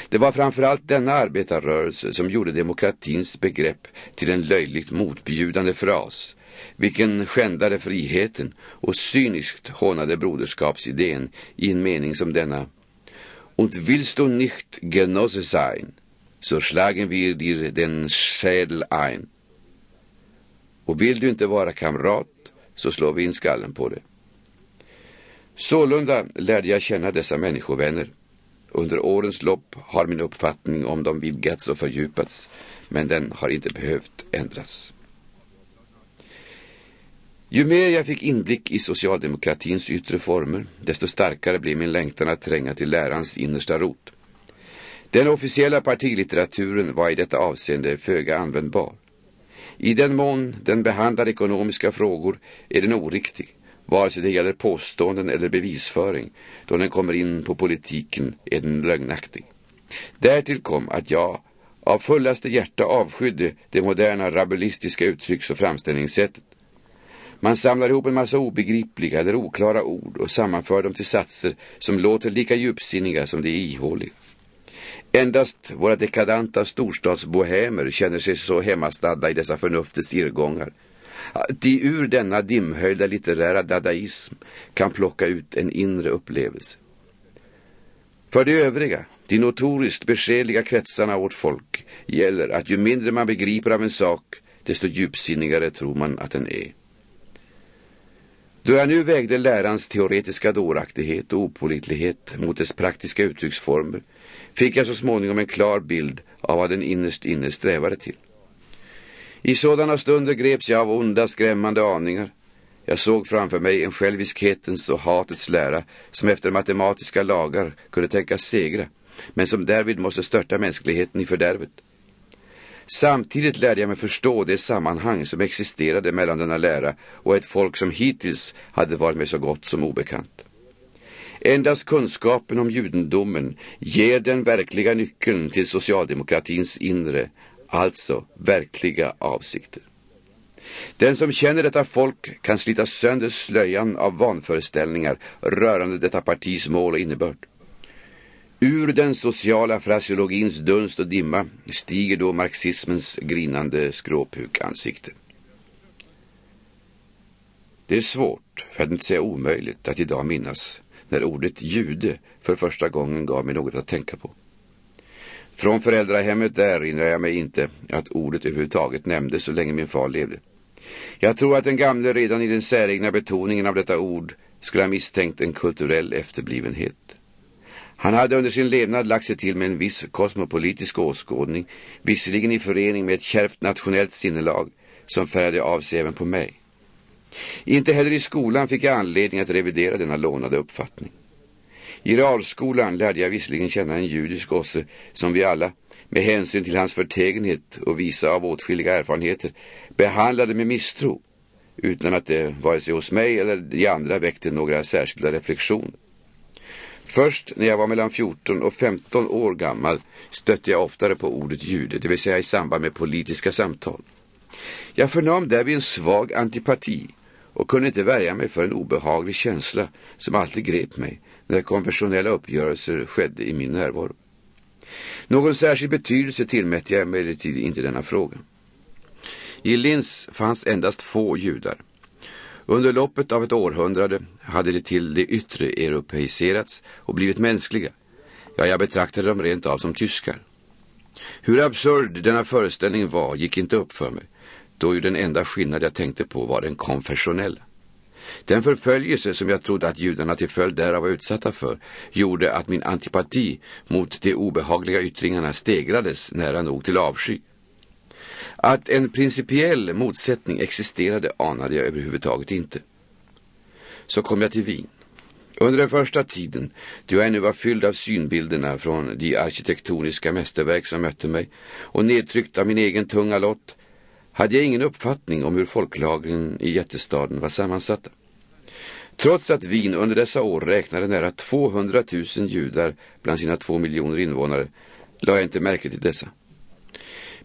Det var framförallt denna arbetarrörelse som gjorde demokratins begrepp till en löjligt motbjudande fras vilken skändade friheten och cyniskt hånade broderskapsidén i en mening som denna. Und willst du nicht Genosse sein, så schlagen wir dir den Schädel ein. Och vill du inte vara kamrat, så slår vi in skallen på det. Sålunda lärde jag känna dessa människovänner. Under årens lopp har min uppfattning om dem vidgats och fördjupats, men den har inte behövt ändras. Ju mer jag fick inblick i socialdemokratins yttre former, desto starkare blev min längtan att tränga till lärans innersta rot. Den officiella partilitteraturen var i detta avseende föga användbar. I den mån den behandlar ekonomiska frågor är den oriktig, vare sig det gäller påståenden eller bevisföring. Då den kommer in på politiken är den lögnaktig. Därtill kom att jag av fullaste hjärta avskydde det moderna rabulistiska uttrycks- och framställningssättet. Man samlar ihop en massa obegripliga eller oklara ord och sammanför dem till satser som låter lika djupsinniga som de är ihåliga. Endast våra dekadanta storstadsbohemer känner sig så hemmastadda i dessa förnuftets irrgångar. att De ur denna dimhöjda litterära dadaism kan plocka ut en inre upplevelse. För de övriga, de notoriskt beskedliga kretsarna av vårt folk, gäller att ju mindre man begriper av en sak, desto djupsinnigare tror man att den är. Då jag nu vägde lärans teoretiska dåraktighet och opolitlighet mot dess praktiska uttrycksformer fick jag så småningom en klar bild av vad den innerst inne strävade till. I sådana stunder greps jag av onda skrämmande aningar. Jag såg framför mig en själviskhetens och hatets lära som efter matematiska lagar kunde tänkas segra men som därvid måste störta mänskligheten i fördärvet. Samtidigt lärde jag mig förstå det sammanhang som existerade mellan denna lära och ett folk som hittills hade varit mig så gott som obekant. Endast kunskapen om judendomen ger den verkliga nyckeln till socialdemokratins inre, alltså verkliga avsikter. Den som känner detta folk kan slita sönder slöjan av vanföreställningar rörande detta partis mål och innebörd. Ur den sociala fraseologins dunst och dimma stiger då marxismens grinande skråpukansikte. Det är svårt, för att inte säga omöjligt, att idag minnas när ordet jude för första gången gav mig något att tänka på. Från föräldrahemmet erinrar jag mig inte att ordet överhuvudtaget nämndes så länge min far levde. Jag tror att den gamle redan i den säregna betoningen av detta ord skulle ha misstänkt en kulturell efterblivenhet. Han hade under sin levnad lagt sig till med en viss kosmopolitisk åskådning, visserligen i förening med ett kärvt nationellt sinnelag som färgade av sig även på mig. Inte heller i skolan fick jag anledning att revidera denna lånade uppfattning. I realskolan lärde jag visserligen känna en judisk gosse som vi alla, med hänsyn till hans förtegenhet och visa av åtskilliga erfarenheter, behandlade med misstro, utan att det vare sig hos mig eller de andra väckte några särskilda reflektioner. Först när jag var mellan 14 och 15 år gammal stötte jag oftare på ordet jude, det vill säga i samband med politiska samtal. Jag förnam därvid en svag antipati och kunde inte värja mig för en obehaglig känsla som alltid grep mig när konventionella uppgörelser skedde i min närvaro. Någon särskild betydelse tillmätte jag emellertid inte denna fråga. I Linz fanns endast få judar. Under loppet av ett århundrade hade de till det yttre europeiserats och blivit mänskliga. Ja, jag betraktade dem rent av som tyskar. Hur absurd denna föreställning var gick inte upp för mig, då ju den enda skillnad jag tänkte på var den konfessionella. Den förföljelse som jag trodde att judarna till följd därav var utsatta för gjorde att min antipati mot de obehagliga yttringarna stegrades nära nog till avsky. Att en principiell motsättning existerade anade jag överhuvudtaget inte. Så kom jag till Wien. Under den första tiden, då jag ännu var fylld av synbilderna från de arkitektoniska mästerverk som mötte mig och nedtryckt av min egen tunga lott, hade jag ingen uppfattning om hur folklagren i jättestaden var sammansatta. Trots att Wien under dessa år räknade nära 200 000 judar bland sina två miljoner invånare, la jag inte märke till dessa.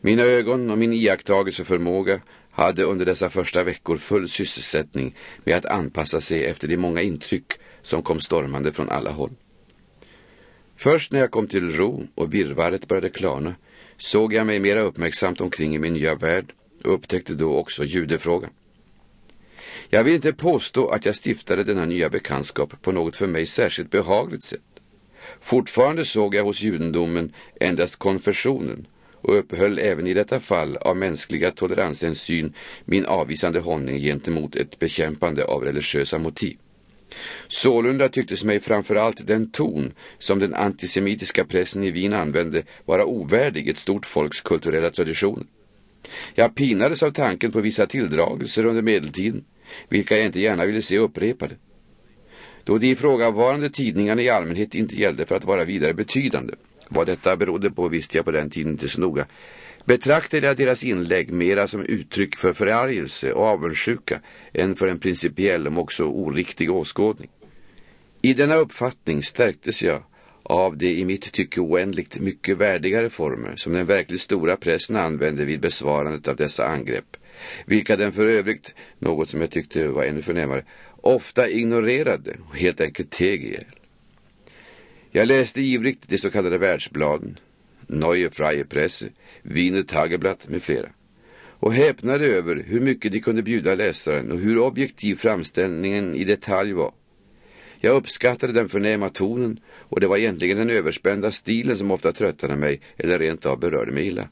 Mina ögon och min iakttagelseförmåga hade under dessa första veckor full sysselsättning med att anpassa sig efter de många intryck som kom stormande från alla håll. Först när jag kom till ro och virvaret började klarna såg jag mig mera uppmärksamt omkring i min nya värld och upptäckte då också judefrågan. Jag vill inte påstå att jag stiftade denna nya bekantskap på något för mig särskilt behagligt sätt. Fortfarande såg jag hos judendomen endast konfessionen och uppehöll även i detta fall av mänskliga toleranshänsyn min avvisande hållning gentemot ett bekämpande av religiösa motiv. Sålunda tycktes mig framförallt den ton som den antisemitiska pressen i Wien använde vara ovärdig ett stort folks kulturella traditioner. Jag pinades av tanken på vissa tilldragelser under medeltiden, vilka jag inte gärna ville se upprepade. Då de ifrågavarande tidningarna i allmänhet inte gällde för att vara vidare betydande, vad detta berodde på visste jag på den tiden inte så noga, betraktade jag deras inlägg mera som uttryck för förargelse och avundsjuka än för en principiell om också oriktig åskådning. I denna uppfattning stärktes jag av de i mitt tycke oändligt mycket värdigare former som den verkligt stora pressen använde vid besvarandet av dessa angrepp, vilka den för övrigt, något som jag tyckte var ännu förnämare, ofta ignorerade och helt enkelt teg ihjäl. Jag läste ivrigt de så kallade världsbladen, Neue Freie Presse, Wiener Tageblatt med flera och häpnade över hur mycket de kunde bjuda läsaren och hur objektiv framställningen i detalj var. Jag uppskattade den förnäma tonen och det var egentligen den överspända stilen som ofta tröttade mig eller rent av berörde mig illa.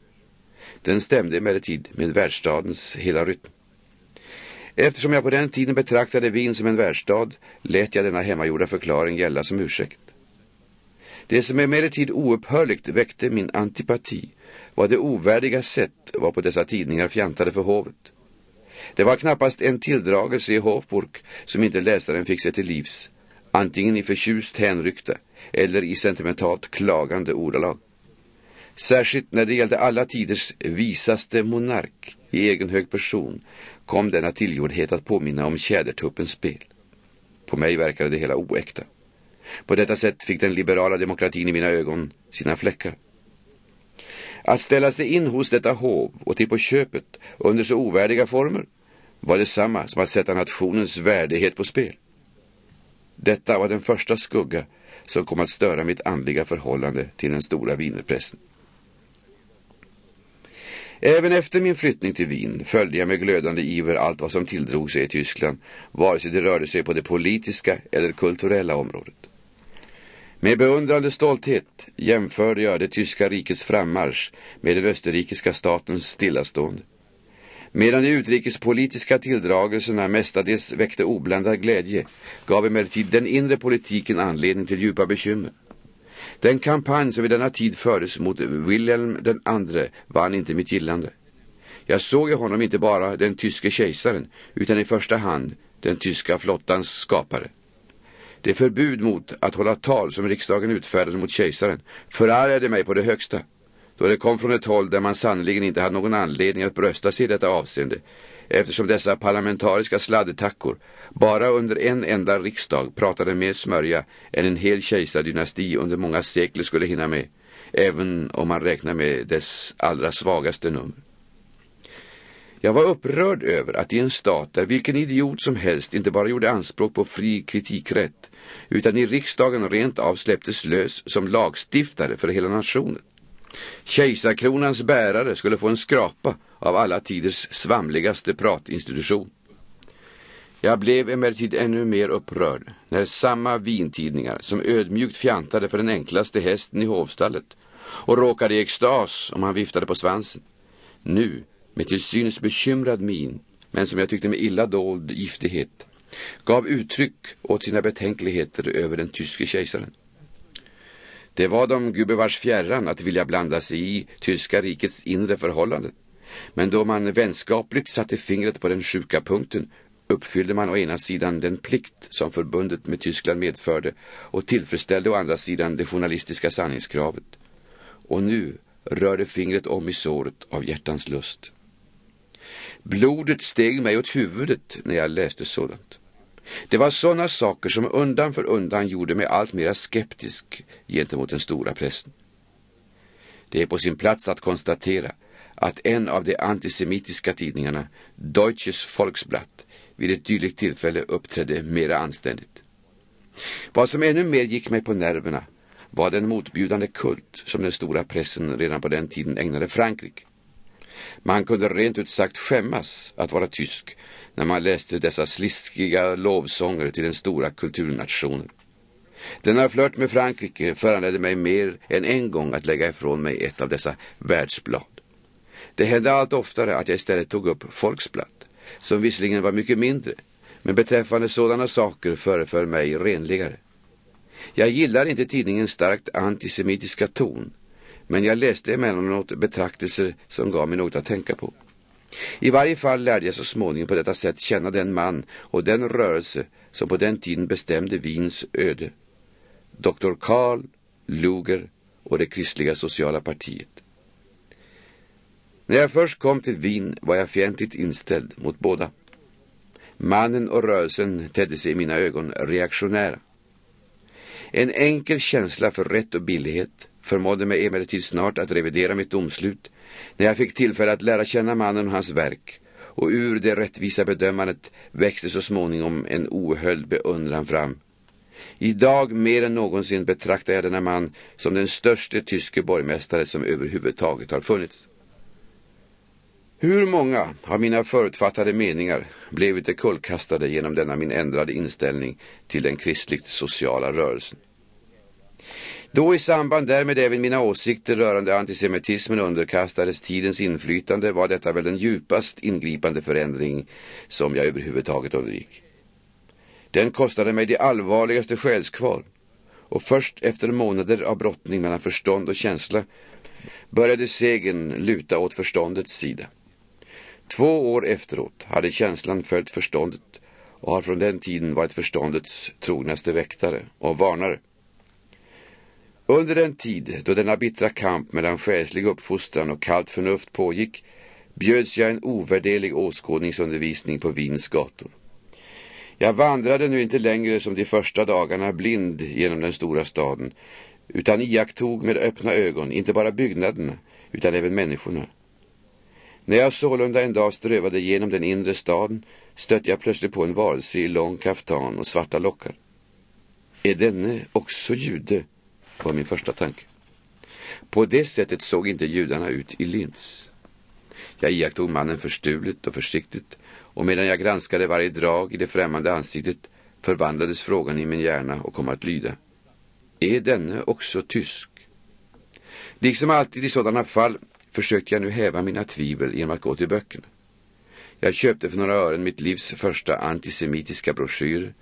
Den stämde emellertid med världsstadens hela rytm. Eftersom jag på den tiden betraktade Wien som en världsstad lät jag denna hemmagjorda förklaring gälla som ursäkt. Det som emellertid oupphörligt väckte min antipati var det ovärdiga sätt varpå dessa tidningar fjantade för hovet. Det var knappast en tilldragelse i Hofburg som inte läsaren fick sig till livs, antingen i förtjust hänryckta eller i sentimentalt klagande ordalag. Särskilt när det gällde alla tiders visaste monark i egen hög person kom denna tillgjordhet att påminna om tjädertuppens spel. På mig verkade det hela oäkta. På detta sätt fick den liberala demokratin i mina ögon sina fläckar. Att ställa sig in hos detta hov och till på köpet under så ovärdiga former var detsamma som att sätta nationens värdighet på spel. Detta var den första skugga som kom att störa mitt andliga förhållande till den stora vinerpressen. Även efter min flyttning till Wien följde jag med glödande iver allt vad som tilldrog sig i Tyskland, vare sig det rörde sig på det politiska eller kulturella området. Med beundrande stolthet jämförde jag det tyska rikets frammarsch med den österrikiska statens stillastående. Medan de utrikespolitiska tilldragelserna mestadels väckte oblandad glädje gav emellertid den inre politiken anledning till djupa bekymmer. Den kampanj som vid denna tid fördes mot Wilhelm den andre vann inte mitt gillande. Jag såg i honom inte bara den tyske kejsaren utan i första hand den tyska flottans skapare. Det förbud mot att hålla tal som riksdagen utfärdade mot kejsaren förargade mig på det högsta då det kom från ett håll där man sannoliken inte hade någon anledning att brösta sig i detta avseende eftersom dessa parlamentariska sladdetackor bara under en enda riksdag pratade mer smörja än en hel kejsardynasti under många sekler skulle hinna med, även om man räknar med dess allra svagaste nummer. Jag var upprörd över att i en stat där vilken idiot som helst inte bara gjorde anspråk på fri kritikrätt, utan i riksdagen rent av släpptes lös som lagstiftare för hela nationen. Kejsarkronans bärare skulle få en skrapa av alla tiders svamligaste pratinstitution. Jag blev emellertid ännu mer upprörd när samma vintidningar som ödmjukt fjantade för den enklaste hästen i hovstallet och råkade i extas om han viftade på svansen. Nu, med till synes bekymrad min, men som jag tyckte med illa dold giftighet, gav uttryck åt sina betänkligheter över den tyske kejsaren. Det var dem gubevars fjärran att vilja blanda sig i tyska rikets inre förhållanden. Men då man vänskapligt satte fingret på den sjuka punkten uppfyllde man å ena sidan den plikt som förbundet med Tyskland medförde och tillfredsställde å andra sidan det journalistiska sanningskravet. Och nu rörde fingret om i såret av hjärtans lust. Blodet steg mig åt huvudet när jag läste sådant. Det var sådana saker som undan för undan gjorde mig allt mera skeptisk gentemot den stora prästen. Det är på sin plats att konstatera att en av de antisemitiska tidningarna, Deutsches Volksblatt, vid ett dylikt tillfälle uppträdde mera anständigt. Vad som ännu mer gick mig på nerverna var den motbjudande kult som den stora pressen redan på den tiden ägnade Frankrike. Man kunde rent ut sagt skämmas att vara tysk när man läste dessa sliskiga lovsånger till den stora kulturnationen. Denna flört med Frankrike föranledde mig mer än en gång att lägga ifrån mig ett av dessa världsblad. Det hände allt oftare att jag istället tog upp Folksblad, som visserligen var mycket mindre, men beträffande sådana saker föreföll mig renligare. Jag gillar inte tidningens starkt antisemitiska ton, men jag läste emellanåt betraktelser som gav mig något att tänka på. I varje fall lärde jag så småningom på detta sätt känna den man och den rörelse som på den tiden bestämde Wiens öde. Dr. Karl, Luger och det kristliga sociala partiet. När jag först kom till Wien var jag fientligt inställd mot båda. Mannen och rörelsen tedde sig i mina ögon reaktionära. En enkel känsla för rätt och billighet förmådde mig emellertid snart att revidera mitt domslut när jag fick tillfälle att lära känna mannen och hans verk och ur det rättvisa bedömandet växte så småningom en ohöljd beundran fram. Idag mer än någonsin betraktar jag denna man som den största tyske borgmästare som överhuvudtaget har funnits. Hur många av mina förutfattade meningar blev inte kullkastade genom denna min ändrade inställning till den kristligt sociala rörelsen? Då i samband därmed även mina åsikter rörande antisemitismen underkastades tidens inflytande var detta väl den djupast ingripande förändring som jag överhuvudtaget undergick. Den kostade mig det allvarligaste själskval och först efter månader av brottning mellan förstånd och känsla började segern luta åt förståndets sida. Två år efteråt hade känslan följt förståndet och har från den tiden varit förståndets trognaste väktare och varnare. Under den tid då denna bittra kamp mellan själslig uppfostran och kallt förnuft pågick bjöds jag en ovärderlig åskådningsundervisning på Wiens gator. Jag vandrade nu inte längre som de första dagarna blind genom den stora staden utan iakttog med öppna ögon inte bara byggnaderna utan även människorna. När jag sålunda en dag strövade genom den inre staden stötte jag plötsligt på en varelse i lång kaftan och svarta lockar. Är denne också jude? Var min första tanke. På det sättet såg inte judarna ut i Linz. Jag iakttog mannen förstulet och försiktigt och medan jag granskade varje drag i det främmande ansiktet förvandlades frågan i min hjärna och kom att lyda. Är denne också tysk? Liksom alltid i sådana fall försökte jag nu häva mina tvivel genom att gå till böckerna. Jag köpte för några ören mitt livs första antisemitiska broschyr.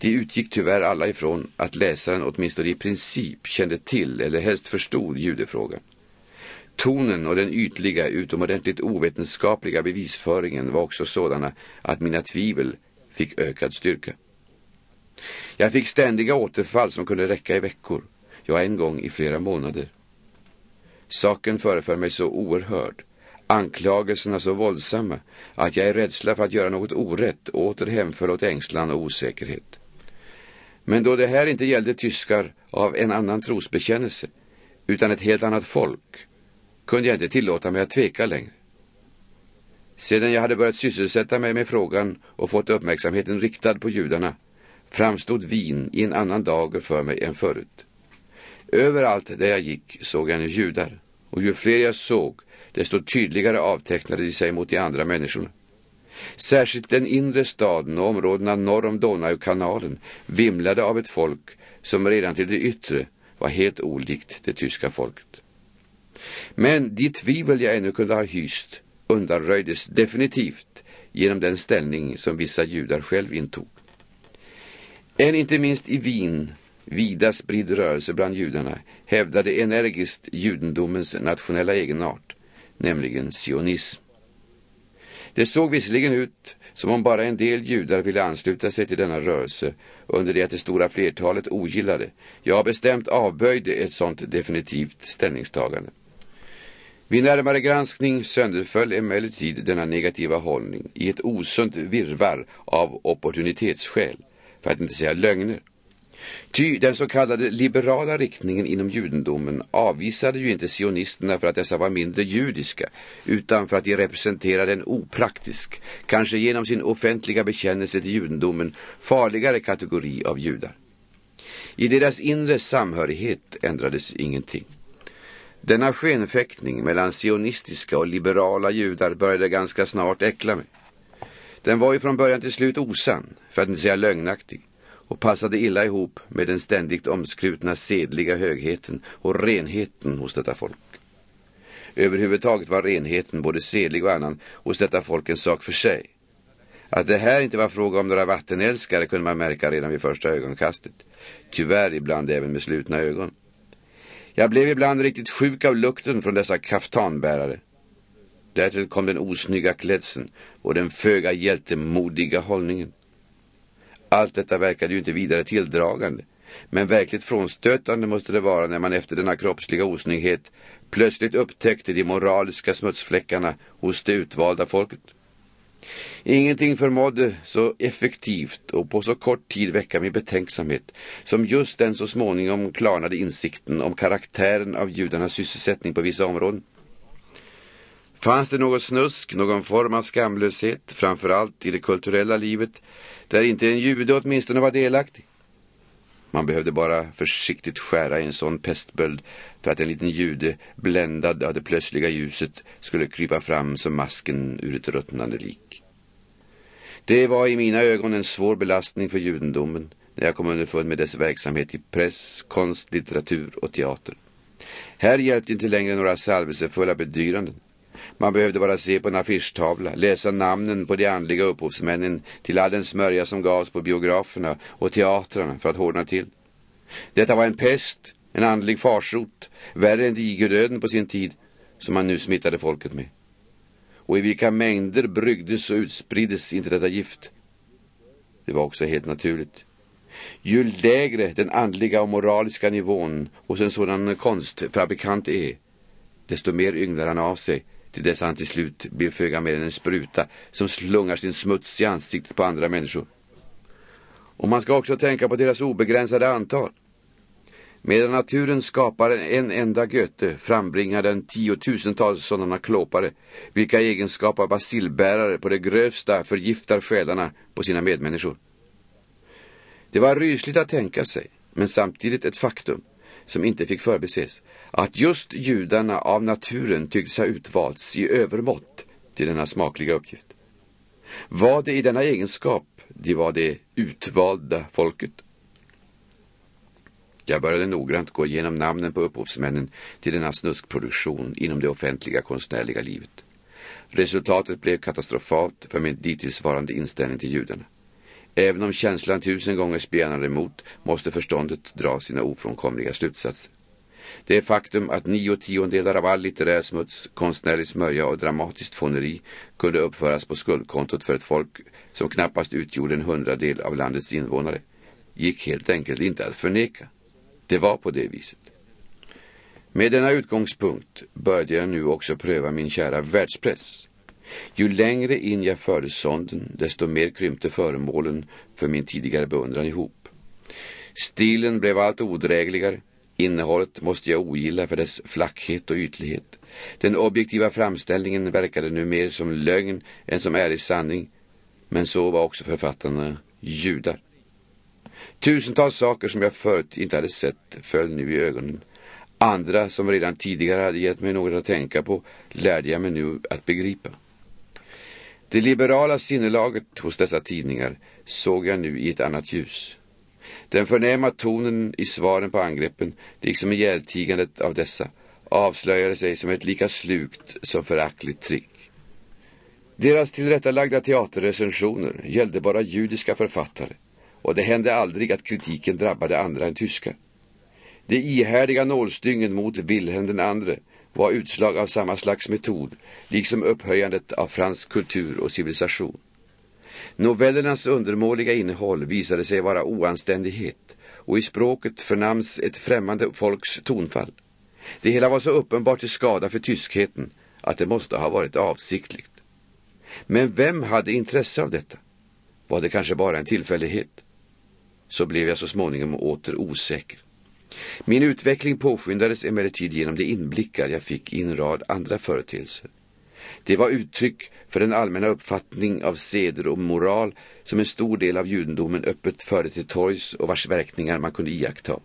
De utgick tyvärr alla ifrån att läsaren åtminstone i princip kände till eller helst förstod judefrågan. Tonen och den ytliga, utomordentligt ovetenskapliga bevisföringen var också sådana att mina tvivel fick ökad styrka. Jag fick ständiga återfall som kunde räcka i veckor, ja en gång i flera månader. Saken föreföll mig så oerhörd, anklagelserna så våldsamma, att jag i rädsla för att göra något orätt åter hemföll åt ängslan och osäkerhet. Men då det här inte gällde tyskar av en annan trosbekännelse, utan ett helt annat folk, kunde jag inte tillåta mig att tveka längre. Sedan jag hade börjat sysselsätta mig med frågan och fått uppmärksamheten riktad på judarna framstod Wien i en annan dager för mig än förut. Överallt där jag gick såg jag nu judar och ju fler jag såg desto tydligare avtecknade de sig mot de andra människorna. Särskilt den inre staden och områdena norr om Donaukanalen vimlade av ett folk som redan till det yttre var helt olikt det tyska folket. Men de tvivel jag ännu kunde ha hyst undanröjdes definitivt genom den ställning som vissa judar själv intog. En inte minst i Wien vida spridd rörelse bland judarna hävdade energiskt judendomens nationella egenart, nämligen sionism. Det såg visserligen ut som om bara en del judar ville ansluta sig till denna rörelse under det att det stora flertalet ogillade, ja bestämt avböjde ett sådant definitivt ställningstagande. Vid närmare granskning sönderföll emellertid denna negativa hållning i ett osunt virvar av opportunitetsskäl, för att inte säga lögner. Ty den så kallade liberala riktningen inom judendomen avvisade ju inte sionisterna för att dessa var mindre judiska, utan för att de representerade en opraktisk, kanske genom sin offentliga bekännelse till judendomen, farligare kategori av judar. I deras inre samhörighet ändrades ingenting. Denna skenfäktning mellan sionistiska och liberala judar började ganska snart äckla mig. Den var ju från början till slut osann, för att inte säga lögnaktig och passade illa ihop med den ständigt omskrutna sedliga högheten och renheten hos detta folk. Överhuvudtaget var renheten både sedlig och annan hos detta folk en sak för sig. Att det här inte var fråga om några vattenälskare kunde man märka redan vid första ögonkastet. Tyvärr ibland även med slutna ögon. Jag blev ibland riktigt sjuk av lukten från dessa kaftanbärare. Därtill kom den osnygga klädseln och den föga hjältemodiga hållningen. Allt detta verkade ju inte vidare tilldragande. Men verkligt frånstötande måste det vara när man efter denna kroppsliga osnygghet plötsligt upptäckte de moraliska smutsfläckarna hos det utvalda folket. Ingenting förmådde så effektivt och på så kort tid väcka min betänksamhet som just den så småningom klarnade insikten om karaktären av judarnas sysselsättning på vissa områden. Fanns det något snusk, någon form av skamlöshet, framförallt i det kulturella livet, där inte en jude åtminstone var delaktig? Man behövde bara försiktigt skära i en sån pestböld för att en liten jude, bländad av det plötsliga ljuset, skulle krypa fram som masken ur ett ruttnande lik. Det var i mina ögon en svår belastning för judendomen när jag kom underfund med dess verksamhet i press, konst, litteratur och teater. Här hjälpte inte längre några salvelsefulla bedyranden. Man behövde bara se på en affischtavla, läsa namnen på de andliga upphovsmännen till all den smörja som gavs på biograferna och teatrarna för att hårdna till. Detta var en pest, en andlig farsot, värre än digerdöden på sin tid, som man nu smittade folket med. Och i vilka mängder bryggdes och utspriddes inte detta gift? Det var också helt naturligt. Ju lägre den andliga och moraliska nivån hos en sådan konstfabrikant är, desto mer ynglar han av sig till dess han till slut blir föga mer än en spruta som slungar sin smuts i ansiktet på andra människor. Och man ska också tänka på deras obegränsade antal. Medan naturen skapar en enda göte frambringar den tiotusentals sådana klåpare, vilka egenskap av basilbärare på det grövsta förgiftar själarna på sina medmänniskor. Det var rysligt att tänka sig men samtidigt ett faktum som inte fick förbises, att just judarna av naturen tycktes ha utvalts i övermått till denna smakliga uppgift. Var det i denna egenskap de var det utvalda folket? Jag började noggrant gå igenom namnen på upphovsmännen till denna snuskproduktion inom det offentliga konstnärliga livet. Resultatet blev katastrofalt för min dittillsvarande inställning till judarna. Även om känslan tusen gånger spjärnar emot måste förståndet dra sina ofrånkomliga slutsatser. Det faktum att nio tiondelar av all litterär smuts, konstnärlig smörja och dramatiskt fåneri kunde uppföras på skuldkontot för ett folk som knappast utgjorde en hundradel av landets invånare gick helt enkelt inte att förneka. Det var på det viset. Med denna utgångspunkt började jag nu också pröva min kära världspress. Ju längre in jag förde sonden, desto mer krympte föremålen för min tidigare beundran ihop. Stilen blev allt odrägligare. Innehållet måste jag ogilla för dess flackhet och ytlighet. Den objektiva framställningen verkade nu mer som lögn än som ärlig sanning. Men så var också författarna judar. Tusentals saker som jag förut inte hade sett föll nu i ögonen. Andra som redan tidigare hade gett mig något att tänka på lärde jag mig nu att begripa. Det liberala sinnelaget hos dessa tidningar såg jag nu i ett annat ljus. Den förnäma tonen i svaren på angreppen, liksom ihjältigandet av dessa, avslöjade sig som ett lika slukt som föraktligt trick. Deras tillrättalagda teaterrecensioner gällde bara judiska författare och det hände aldrig att kritiken drabbade andra än tyskar. De ihärdiga nålstyngen mot Wilhelm den andre var utslag av samma slags metod, liksom upphöjandet av fransk kultur och civilisation. Novellernas undermåliga innehåll visade sig vara oanständighet och i språket förnams ett främmande folks tonfall. Det hela var så uppenbart till skada för tyskheten att det måste ha varit avsiktligt. Men vem hade intresse av detta? Var det kanske bara en tillfällighet? Så blev jag så småningom åter osäker. Min utveckling påskyndades emellertid genom de inblickar jag fick i en rad andra företeelser. Det var uttryck för den allmänna uppfattning av seder och moral som en stor del av judendomen öppet förde till torgs och vars verkningar man kunde iaktta.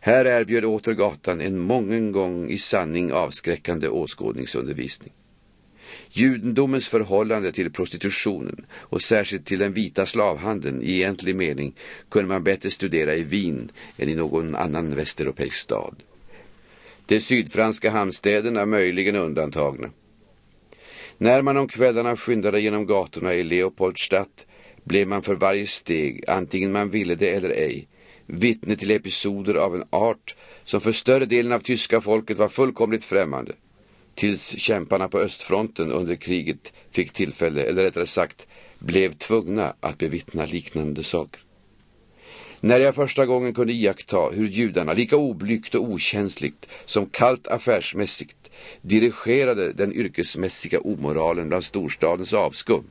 Här erbjöd åter gatan en mången gång i sanning avskräckande åskådningsundervisning. Judendomens förhållande till prostitutionen och särskilt till den vita slavhandeln i egentlig mening kunde man bättre studera i Wien än i någon annan västeuropeisk stad. De sydfranska hamnstäderna möjligen undantagna. När man om kvällarna skyndade genom gatorna i Leopoldstadt blev man för varje steg, antingen man ville det eller ej, vittne till episoder av en art som för större delen av tyska folket var fullkomligt främmande tills kämparna på östfronten under kriget fick tillfälle, eller rättare sagt blev tvungna att bevittna liknande saker. När jag första gången kunde iaktta hur judarna, lika oblygt och okänsligt som kallt affärsmässigt, dirigerade den yrkesmässiga omoralen bland storstadens avskum,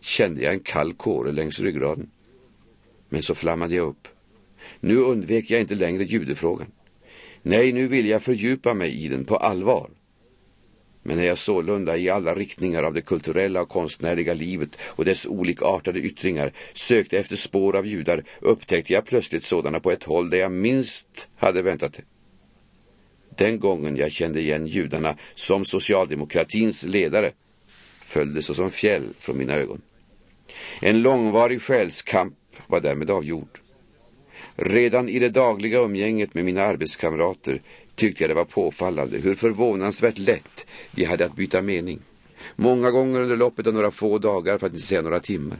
kände jag en kall kåre längs ryggraden. Men så flammade jag upp. Nu undvek jag inte längre judefrågan. Nej, nu vill jag fördjupa mig i den på allvar. Men när jag sålunda i alla riktningar av det kulturella och konstnärliga livet och dess olikartade yttringar sökte efter spår av judar upptäckte jag plötsligt sådana på ett håll där jag minst hade väntat det. Den gången jag kände igen judarna som socialdemokratins ledare föll det såsom fjäll från mina ögon. En långvarig själskamp var därmed avgjord. Redan i det dagliga umgänget med mina arbetskamrater tyckte jag det var påfallande hur förvånansvärt lätt de hade att byta mening. Många gånger under loppet av några få dagar, för att inte säga några timmar.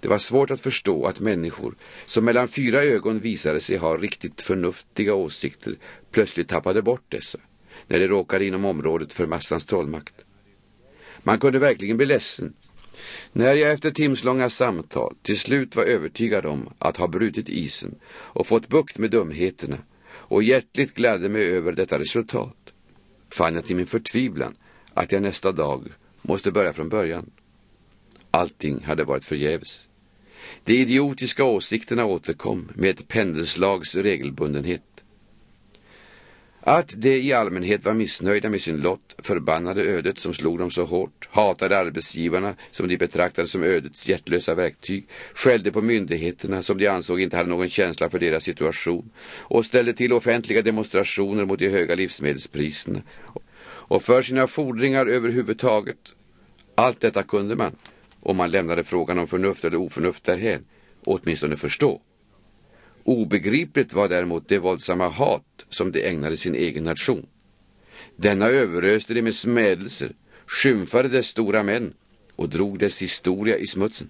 Det var svårt att förstå att människor som mellan fyra ögon visade sig ha riktigt förnuftiga åsikter plötsligt tappade bort dessa när de råkade inom området för massans trollmakt. Man kunde verkligen bli ledsen när jag efter timslånga samtal till slut var övertygad om att ha brutit isen och fått bukt med dumheterna och hjärtligt gladde mig över detta resultat fann jag till min förtvivlan att jag nästa dag måste börja från början. Allting hade varit förgäves. De idiotiska åsikterna återkom med ett pendelslags regelbundenhet. Att de i allmänhet var missnöjda med sin lott, förbannade ödet som slog dem så hårt, hatade arbetsgivarna som de betraktade som ödets hjärtlösa verktyg, skällde på myndigheterna som de ansåg inte hade någon känsla för deras situation och ställde till offentliga demonstrationer mot de höga livsmedelspriserna och för sina fordringar överhuvudtaget. Allt detta kunde man, om man lämnade frågan om förnuft eller oförnuft därhän, åtminstone förstå. Obegripligt var däremot det våldsamma hat som de ägnade sin egen nation. Denna överöste de med smädelser, skymfade dess stora män och drog dess historia i smutsen.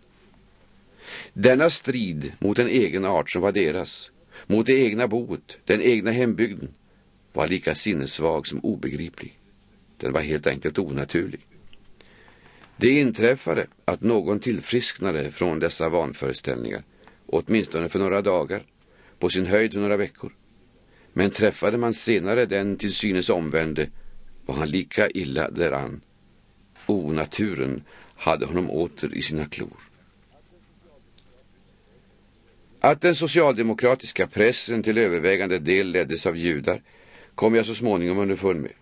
Denna strid mot en egen art som var deras, mot det egna boet, den egna hembygden, var lika sinnessvag som obegriplig. Den var helt enkelt onaturlig. Det inträffade att någon tillfrisknade från dessa vanföreställningar, åtminstone för några dagar, på sin höjd för några veckor. Men träffade man senare den till synes omvände var han lika illa däran. Onaturen hade honom åter i sina klor. Att den socialdemokratiska pressen till övervägande del leddes av judar kom jag så småningom underfund med.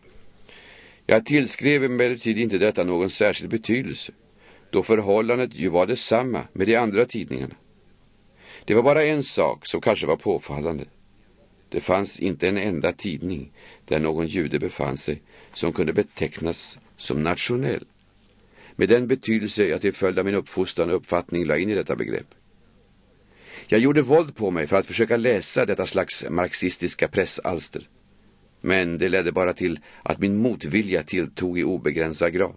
Jag tillskrev emellertid inte detta någon särskild betydelse, då förhållandet ju var detsamma med de andra tidningarna. Det var bara en sak som kanske var påfallande. Det fanns inte en enda tidning där någon jude befann sig som kunde betecknas som nationell. Med den betydelse jag till följd av min uppfostran och uppfattning la in i detta begrepp. Jag gjorde våld på mig för att försöka läsa detta slags marxistiska pressalster. Men det ledde bara till att min motvilja tilltog i obegränsad grad.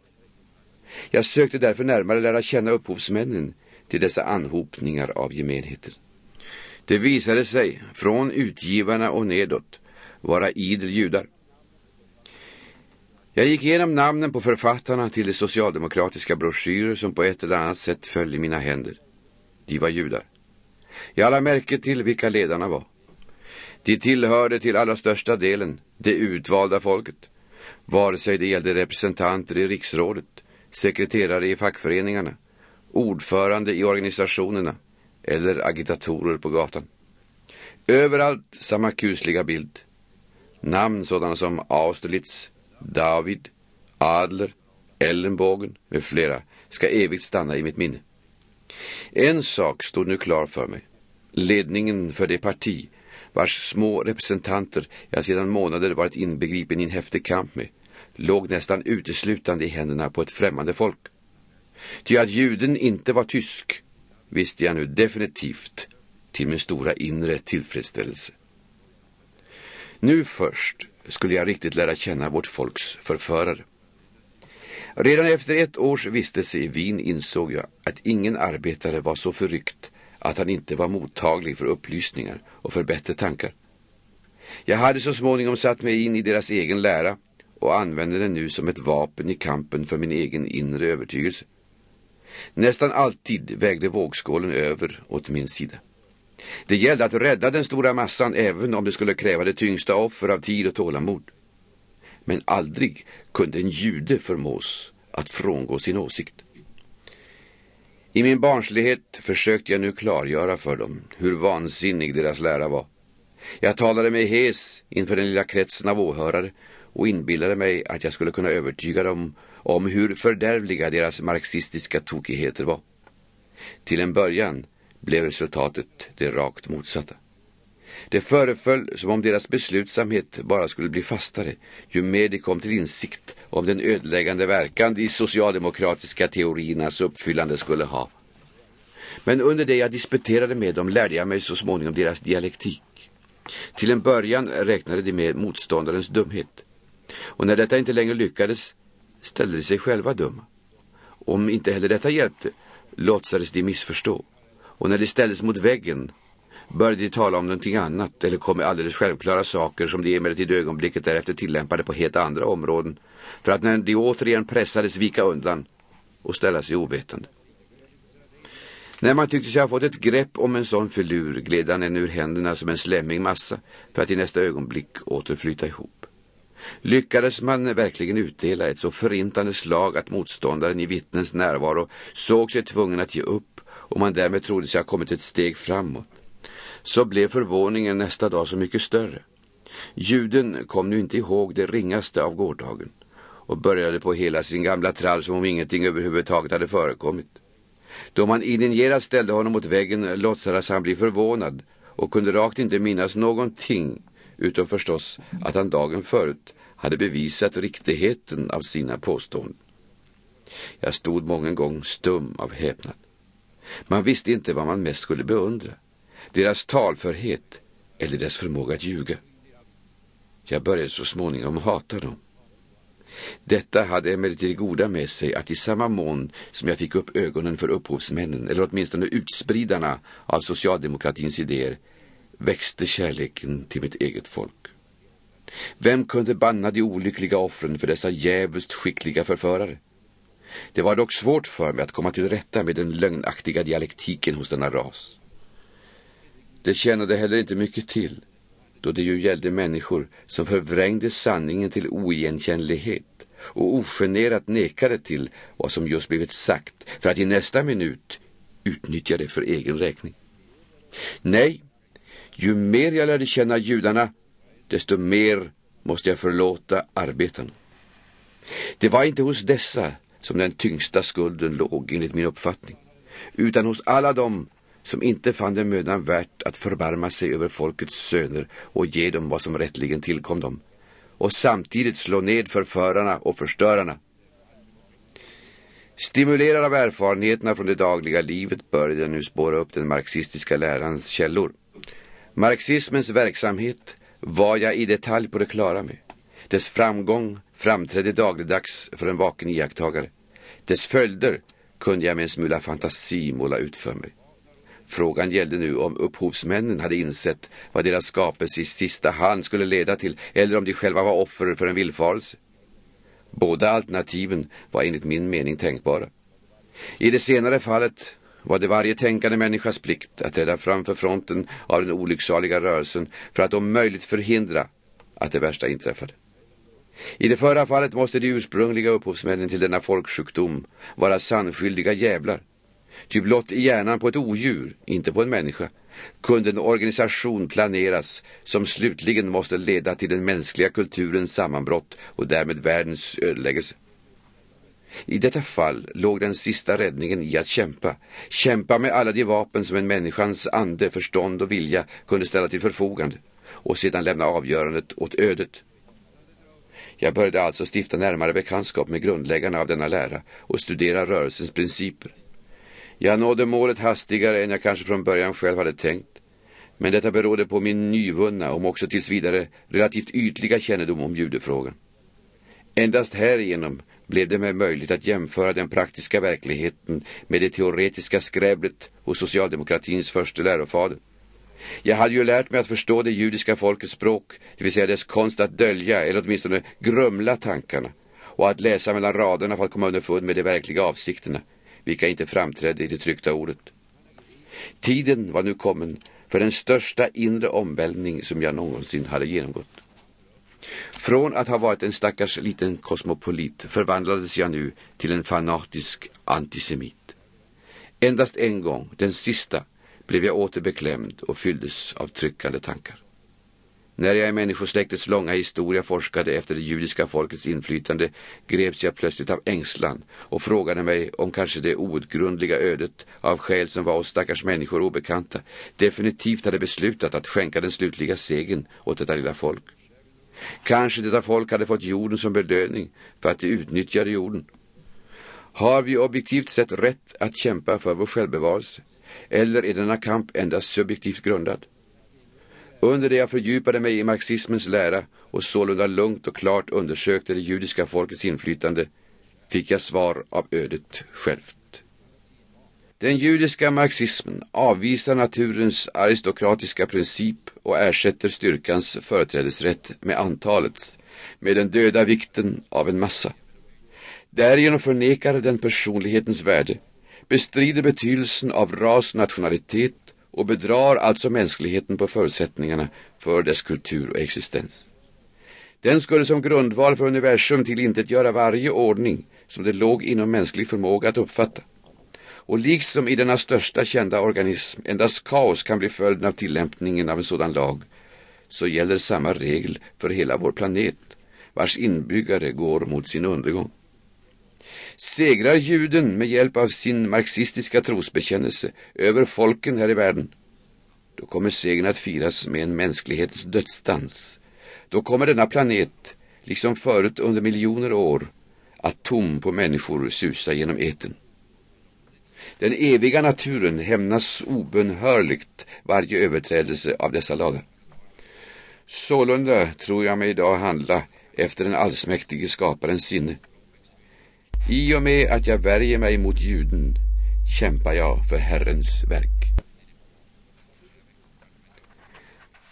Jag sökte därför närmare lära känna upphovsmännen till dessa anhopningar av gemenheter. Det visade sig, från utgivarna och nedåt, vara idel judar. Jag gick igenom namnen på författarna till de socialdemokratiska broschyrer som på ett eller annat sätt föll i mina händer. De var judar. Jag lade märke till vilka ledarna var. De tillhörde till allra största delen det utvalda folket, vare sig det gällde representanter i riksrådet, sekreterare i fackföreningarna, ordförande i organisationerna eller agitatorer på gatan. Överallt samma kusliga bild. Namn sådana som Austerlitz, David, Adler, Ellenbogen med flera ska evigt stanna i mitt minne. En sak stod nu klar för mig. Ledningen för det parti vars små representanter jag sedan månader varit inbegripen i en häftig kamp med låg nästan uteslutande i händerna på ett främmande folk. Ty att juden inte var tysk visste jag nu definitivt till min stora inre tillfredsställelse. Nu först skulle jag riktigt lära känna vårt folks förförare. Redan efter ett års vistelse i Wien insåg jag att ingen arbetare var så förryckt att han inte var mottaglig för upplysningar och för bättre tankar. Jag hade så småningom satt mig in i deras egen lära och använde den nu som ett vapen i kampen för min egen inre övertygelse. Nästan alltid vägde vågskålen över åt min sida. Det gällde att rädda den stora massan även om det skulle kräva det tyngsta offer av tid och tålamod. Men aldrig kunde en jude förmås att frångå sin åsikt. I min barnslighet försökte jag nu klargöra för dem hur vansinnig deras lära var. Jag talade mig hes inför den lilla kretsen av åhörare och inbillade mig att jag skulle kunna övertyga dem om hur fördärvliga deras marxistiska tokigheter var. Till en början blev resultatet det rakt motsatta. Det föreföll som om deras beslutsamhet bara skulle bli fastare ju mer de kom till insikt om den ödeläggande verkan de socialdemokratiska teoriernas uppfyllande skulle ha. Men under det jag disputerade med dem lärde jag mig så småningom deras dialektik. Till en början räknade de med motståndarens dumhet. Och när detta inte längre lyckades ställde de sig själva dumma. Om inte heller detta hjälpte låtsades de missförstå. Och när de ställdes mot väggen började de tala om någonting annat eller kom med alldeles självklara saker som de emellertid ögonblicket därefter tillämpade på helt andra områden för att när de återigen pressades vika undan och ställa sig ovetande. När man tyckte sig ha fått ett grepp om en sån filur gled han en ur händerna som en slämmig massa för att i nästa ögonblick åter flyta ihop. Lyckades man verkligen utdela ett så förintande slag att motståndaren i vittnens närvaro såg sig tvungen att ge upp och man därmed trodde sig ha kommit ett steg framåt, så blev förvåningen nästa dag så mycket större. Juden kom nu inte ihåg det ringaste av gårdagen och började på hela sin gamla trall som om ingenting överhuvudtaget hade förekommit. Då man indignerat ställde honom mot väggen låtsades han bli förvånad och kunde rakt inte minnas någonting utom förstås att han dagen förut hade bevisat riktigheten av sina påståenden. Jag stod många gång stum av häpnad. Man visste inte vad man mest skulle beundra. Deras talförhet eller deras förmåga att ljuga. Jag började så småningom hata dem. Detta hade emellertid goda med sig att i samma mån som jag fick upp ögonen för upphovsmännen, eller åtminstone utspridarna av socialdemokratins idéer, växte kärleken till mitt eget folk. Vem kunde banna de olyckliga offren för dessa jävligt skickliga förförare? Det var dock svårt för mig att komma till rätta med den lögnaktiga dialektiken hos denna ras. Det tjänade heller inte mycket till, då det ju gällde människor som förvrängde sanningen till oigenkännlighet och ogenerat nekade till vad som just blivit sagt för att i nästa minut utnyttja det för egen räkning. Nej, ju mer jag lärde känna judarna, desto mer måste jag förlåta arbetarna. Det var inte hos dessa som den tyngsta skulden låg enligt min uppfattning, utan hos alla dem som inte fann det mödan värt att förbarma sig över folkets söner och ge dem vad som rättligen tillkom dem, och samtidigt slå ned förförarna och förstörarna. Stimulerad av erfarenheterna från det dagliga livet började jag nu spåra upp den marxistiska lärans källor. Marxismens verksamhet var jag i detalj på det klara med. Dess framgång framträdde dagligdags för en vaken iakttagare. Dess följder kunde jag med en smula fantasi måla ut för mig. Frågan gällde nu om upphovsmännen hade insett vad deras skapelse i sista hand skulle leda till eller om de själva var offer för en villfarelse. Båda alternativen var enligt min mening tänkbara. I det senare fallet var det varje tänkande människas plikt att träda framför fronten av den olycksaliga rörelsen för att om möjligt förhindra att det värsta inträffade. I det förra fallet måste de ursprungliga upphovsmännen till denna folksjukdom vara sannskyldiga jävlar. Ty blott i hjärnan på ett odjur, inte på en människa, kunde en organisation planeras som slutligen måste leda till den mänskliga kulturens sammanbrott och därmed världens ödeläggelse. I detta fall låg den sista räddningen i att kämpa. Kämpa med alla de vapen som en människans ande, förstånd och vilja kunde ställa till förfogande och sedan lämna avgörandet åt ödet. Jag började alltså stifta närmare bekantskap med grundläggarna av denna lära och studera rörelsens principer. Jag nådde målet hastigare än jag kanske från början själv hade tänkt. Men detta berodde på min nyvunna, om också tills vidare relativt ytliga kännedom om judefrågan. Endast härigenom blev det mig möjligt att jämföra den praktiska verkligheten med det teoretiska skrävlet hos socialdemokratins första lärofader. Jag hade ju lärt mig att förstå det judiska folkets språk, det vill säga dess konst att dölja eller åtminstone grumla tankarna och att läsa mellan raderna för att komma underfund med de verkliga avsikterna, vilka inte framträdde i det tryckta ordet. Tiden var nu kommen för den största inre omvälvning som jag någonsin hade genomgått. Från att ha varit en stackars liten kosmopolit förvandlades jag nu till en fanatisk antisemit. Endast en gång, den sista, blev jag åter beklämd och fylldes av tryckande tankar. När jag i människosläktets långa historia forskade efter det judiska folkets inflytande greps jag plötsligt av ängslan och frågade mig om kanske det outgrundliga ödet av skäl som var oss stackars människor obekanta definitivt hade beslutat att skänka den slutliga segern åt detta lilla folk. Kanske detta folk hade fått jorden som belöning för att de utnyttjade jorden. Har vi objektivt sett rätt att kämpa för vår självbevarelse? Eller är denna kamp endast subjektivt grundad? Under det jag fördjupade mig i marxismens lära och sålunda lugnt och klart undersökte det judiska folkets inflytande fick jag svar av ödet självt. Den judiska marxismen avvisar naturens aristokratiska princip och ersätter styrkans företrädesrätt med antalets, med den döda vikten av en massa. Därigenom förnekar den personlighetens värde, bestrider betydelsen av ras, och nationalitet och bedrar alltså mänskligheten på förutsättningarna för dess kultur och existens. Den skulle som grundval för universum tillintetgöra varje ordning som det låg inom mänsklig förmåga att uppfatta. Och liksom i denna största kända organism endast kaos kan bli följden av tillämpningen av en sådan lag, så gäller samma regel för hela vår planet, vars inbyggare går mot sin undergång. Segrar juden med hjälp av sin marxistiska trosbekännelse över folken här i världen, då kommer segern att firas med en mänsklighetens dödsdans. Då kommer denna planet, liksom förut under miljoner år, att tom på människor susa genom eten. Den eviga naturen hämnas obönhörligt varje överträdelse av dessa lagar. Sålunda tror jag mig idag handla efter den allsmäktige skaparens sinne. I och med att jag värjer mig mot juden kämpar jag för Herrens verk.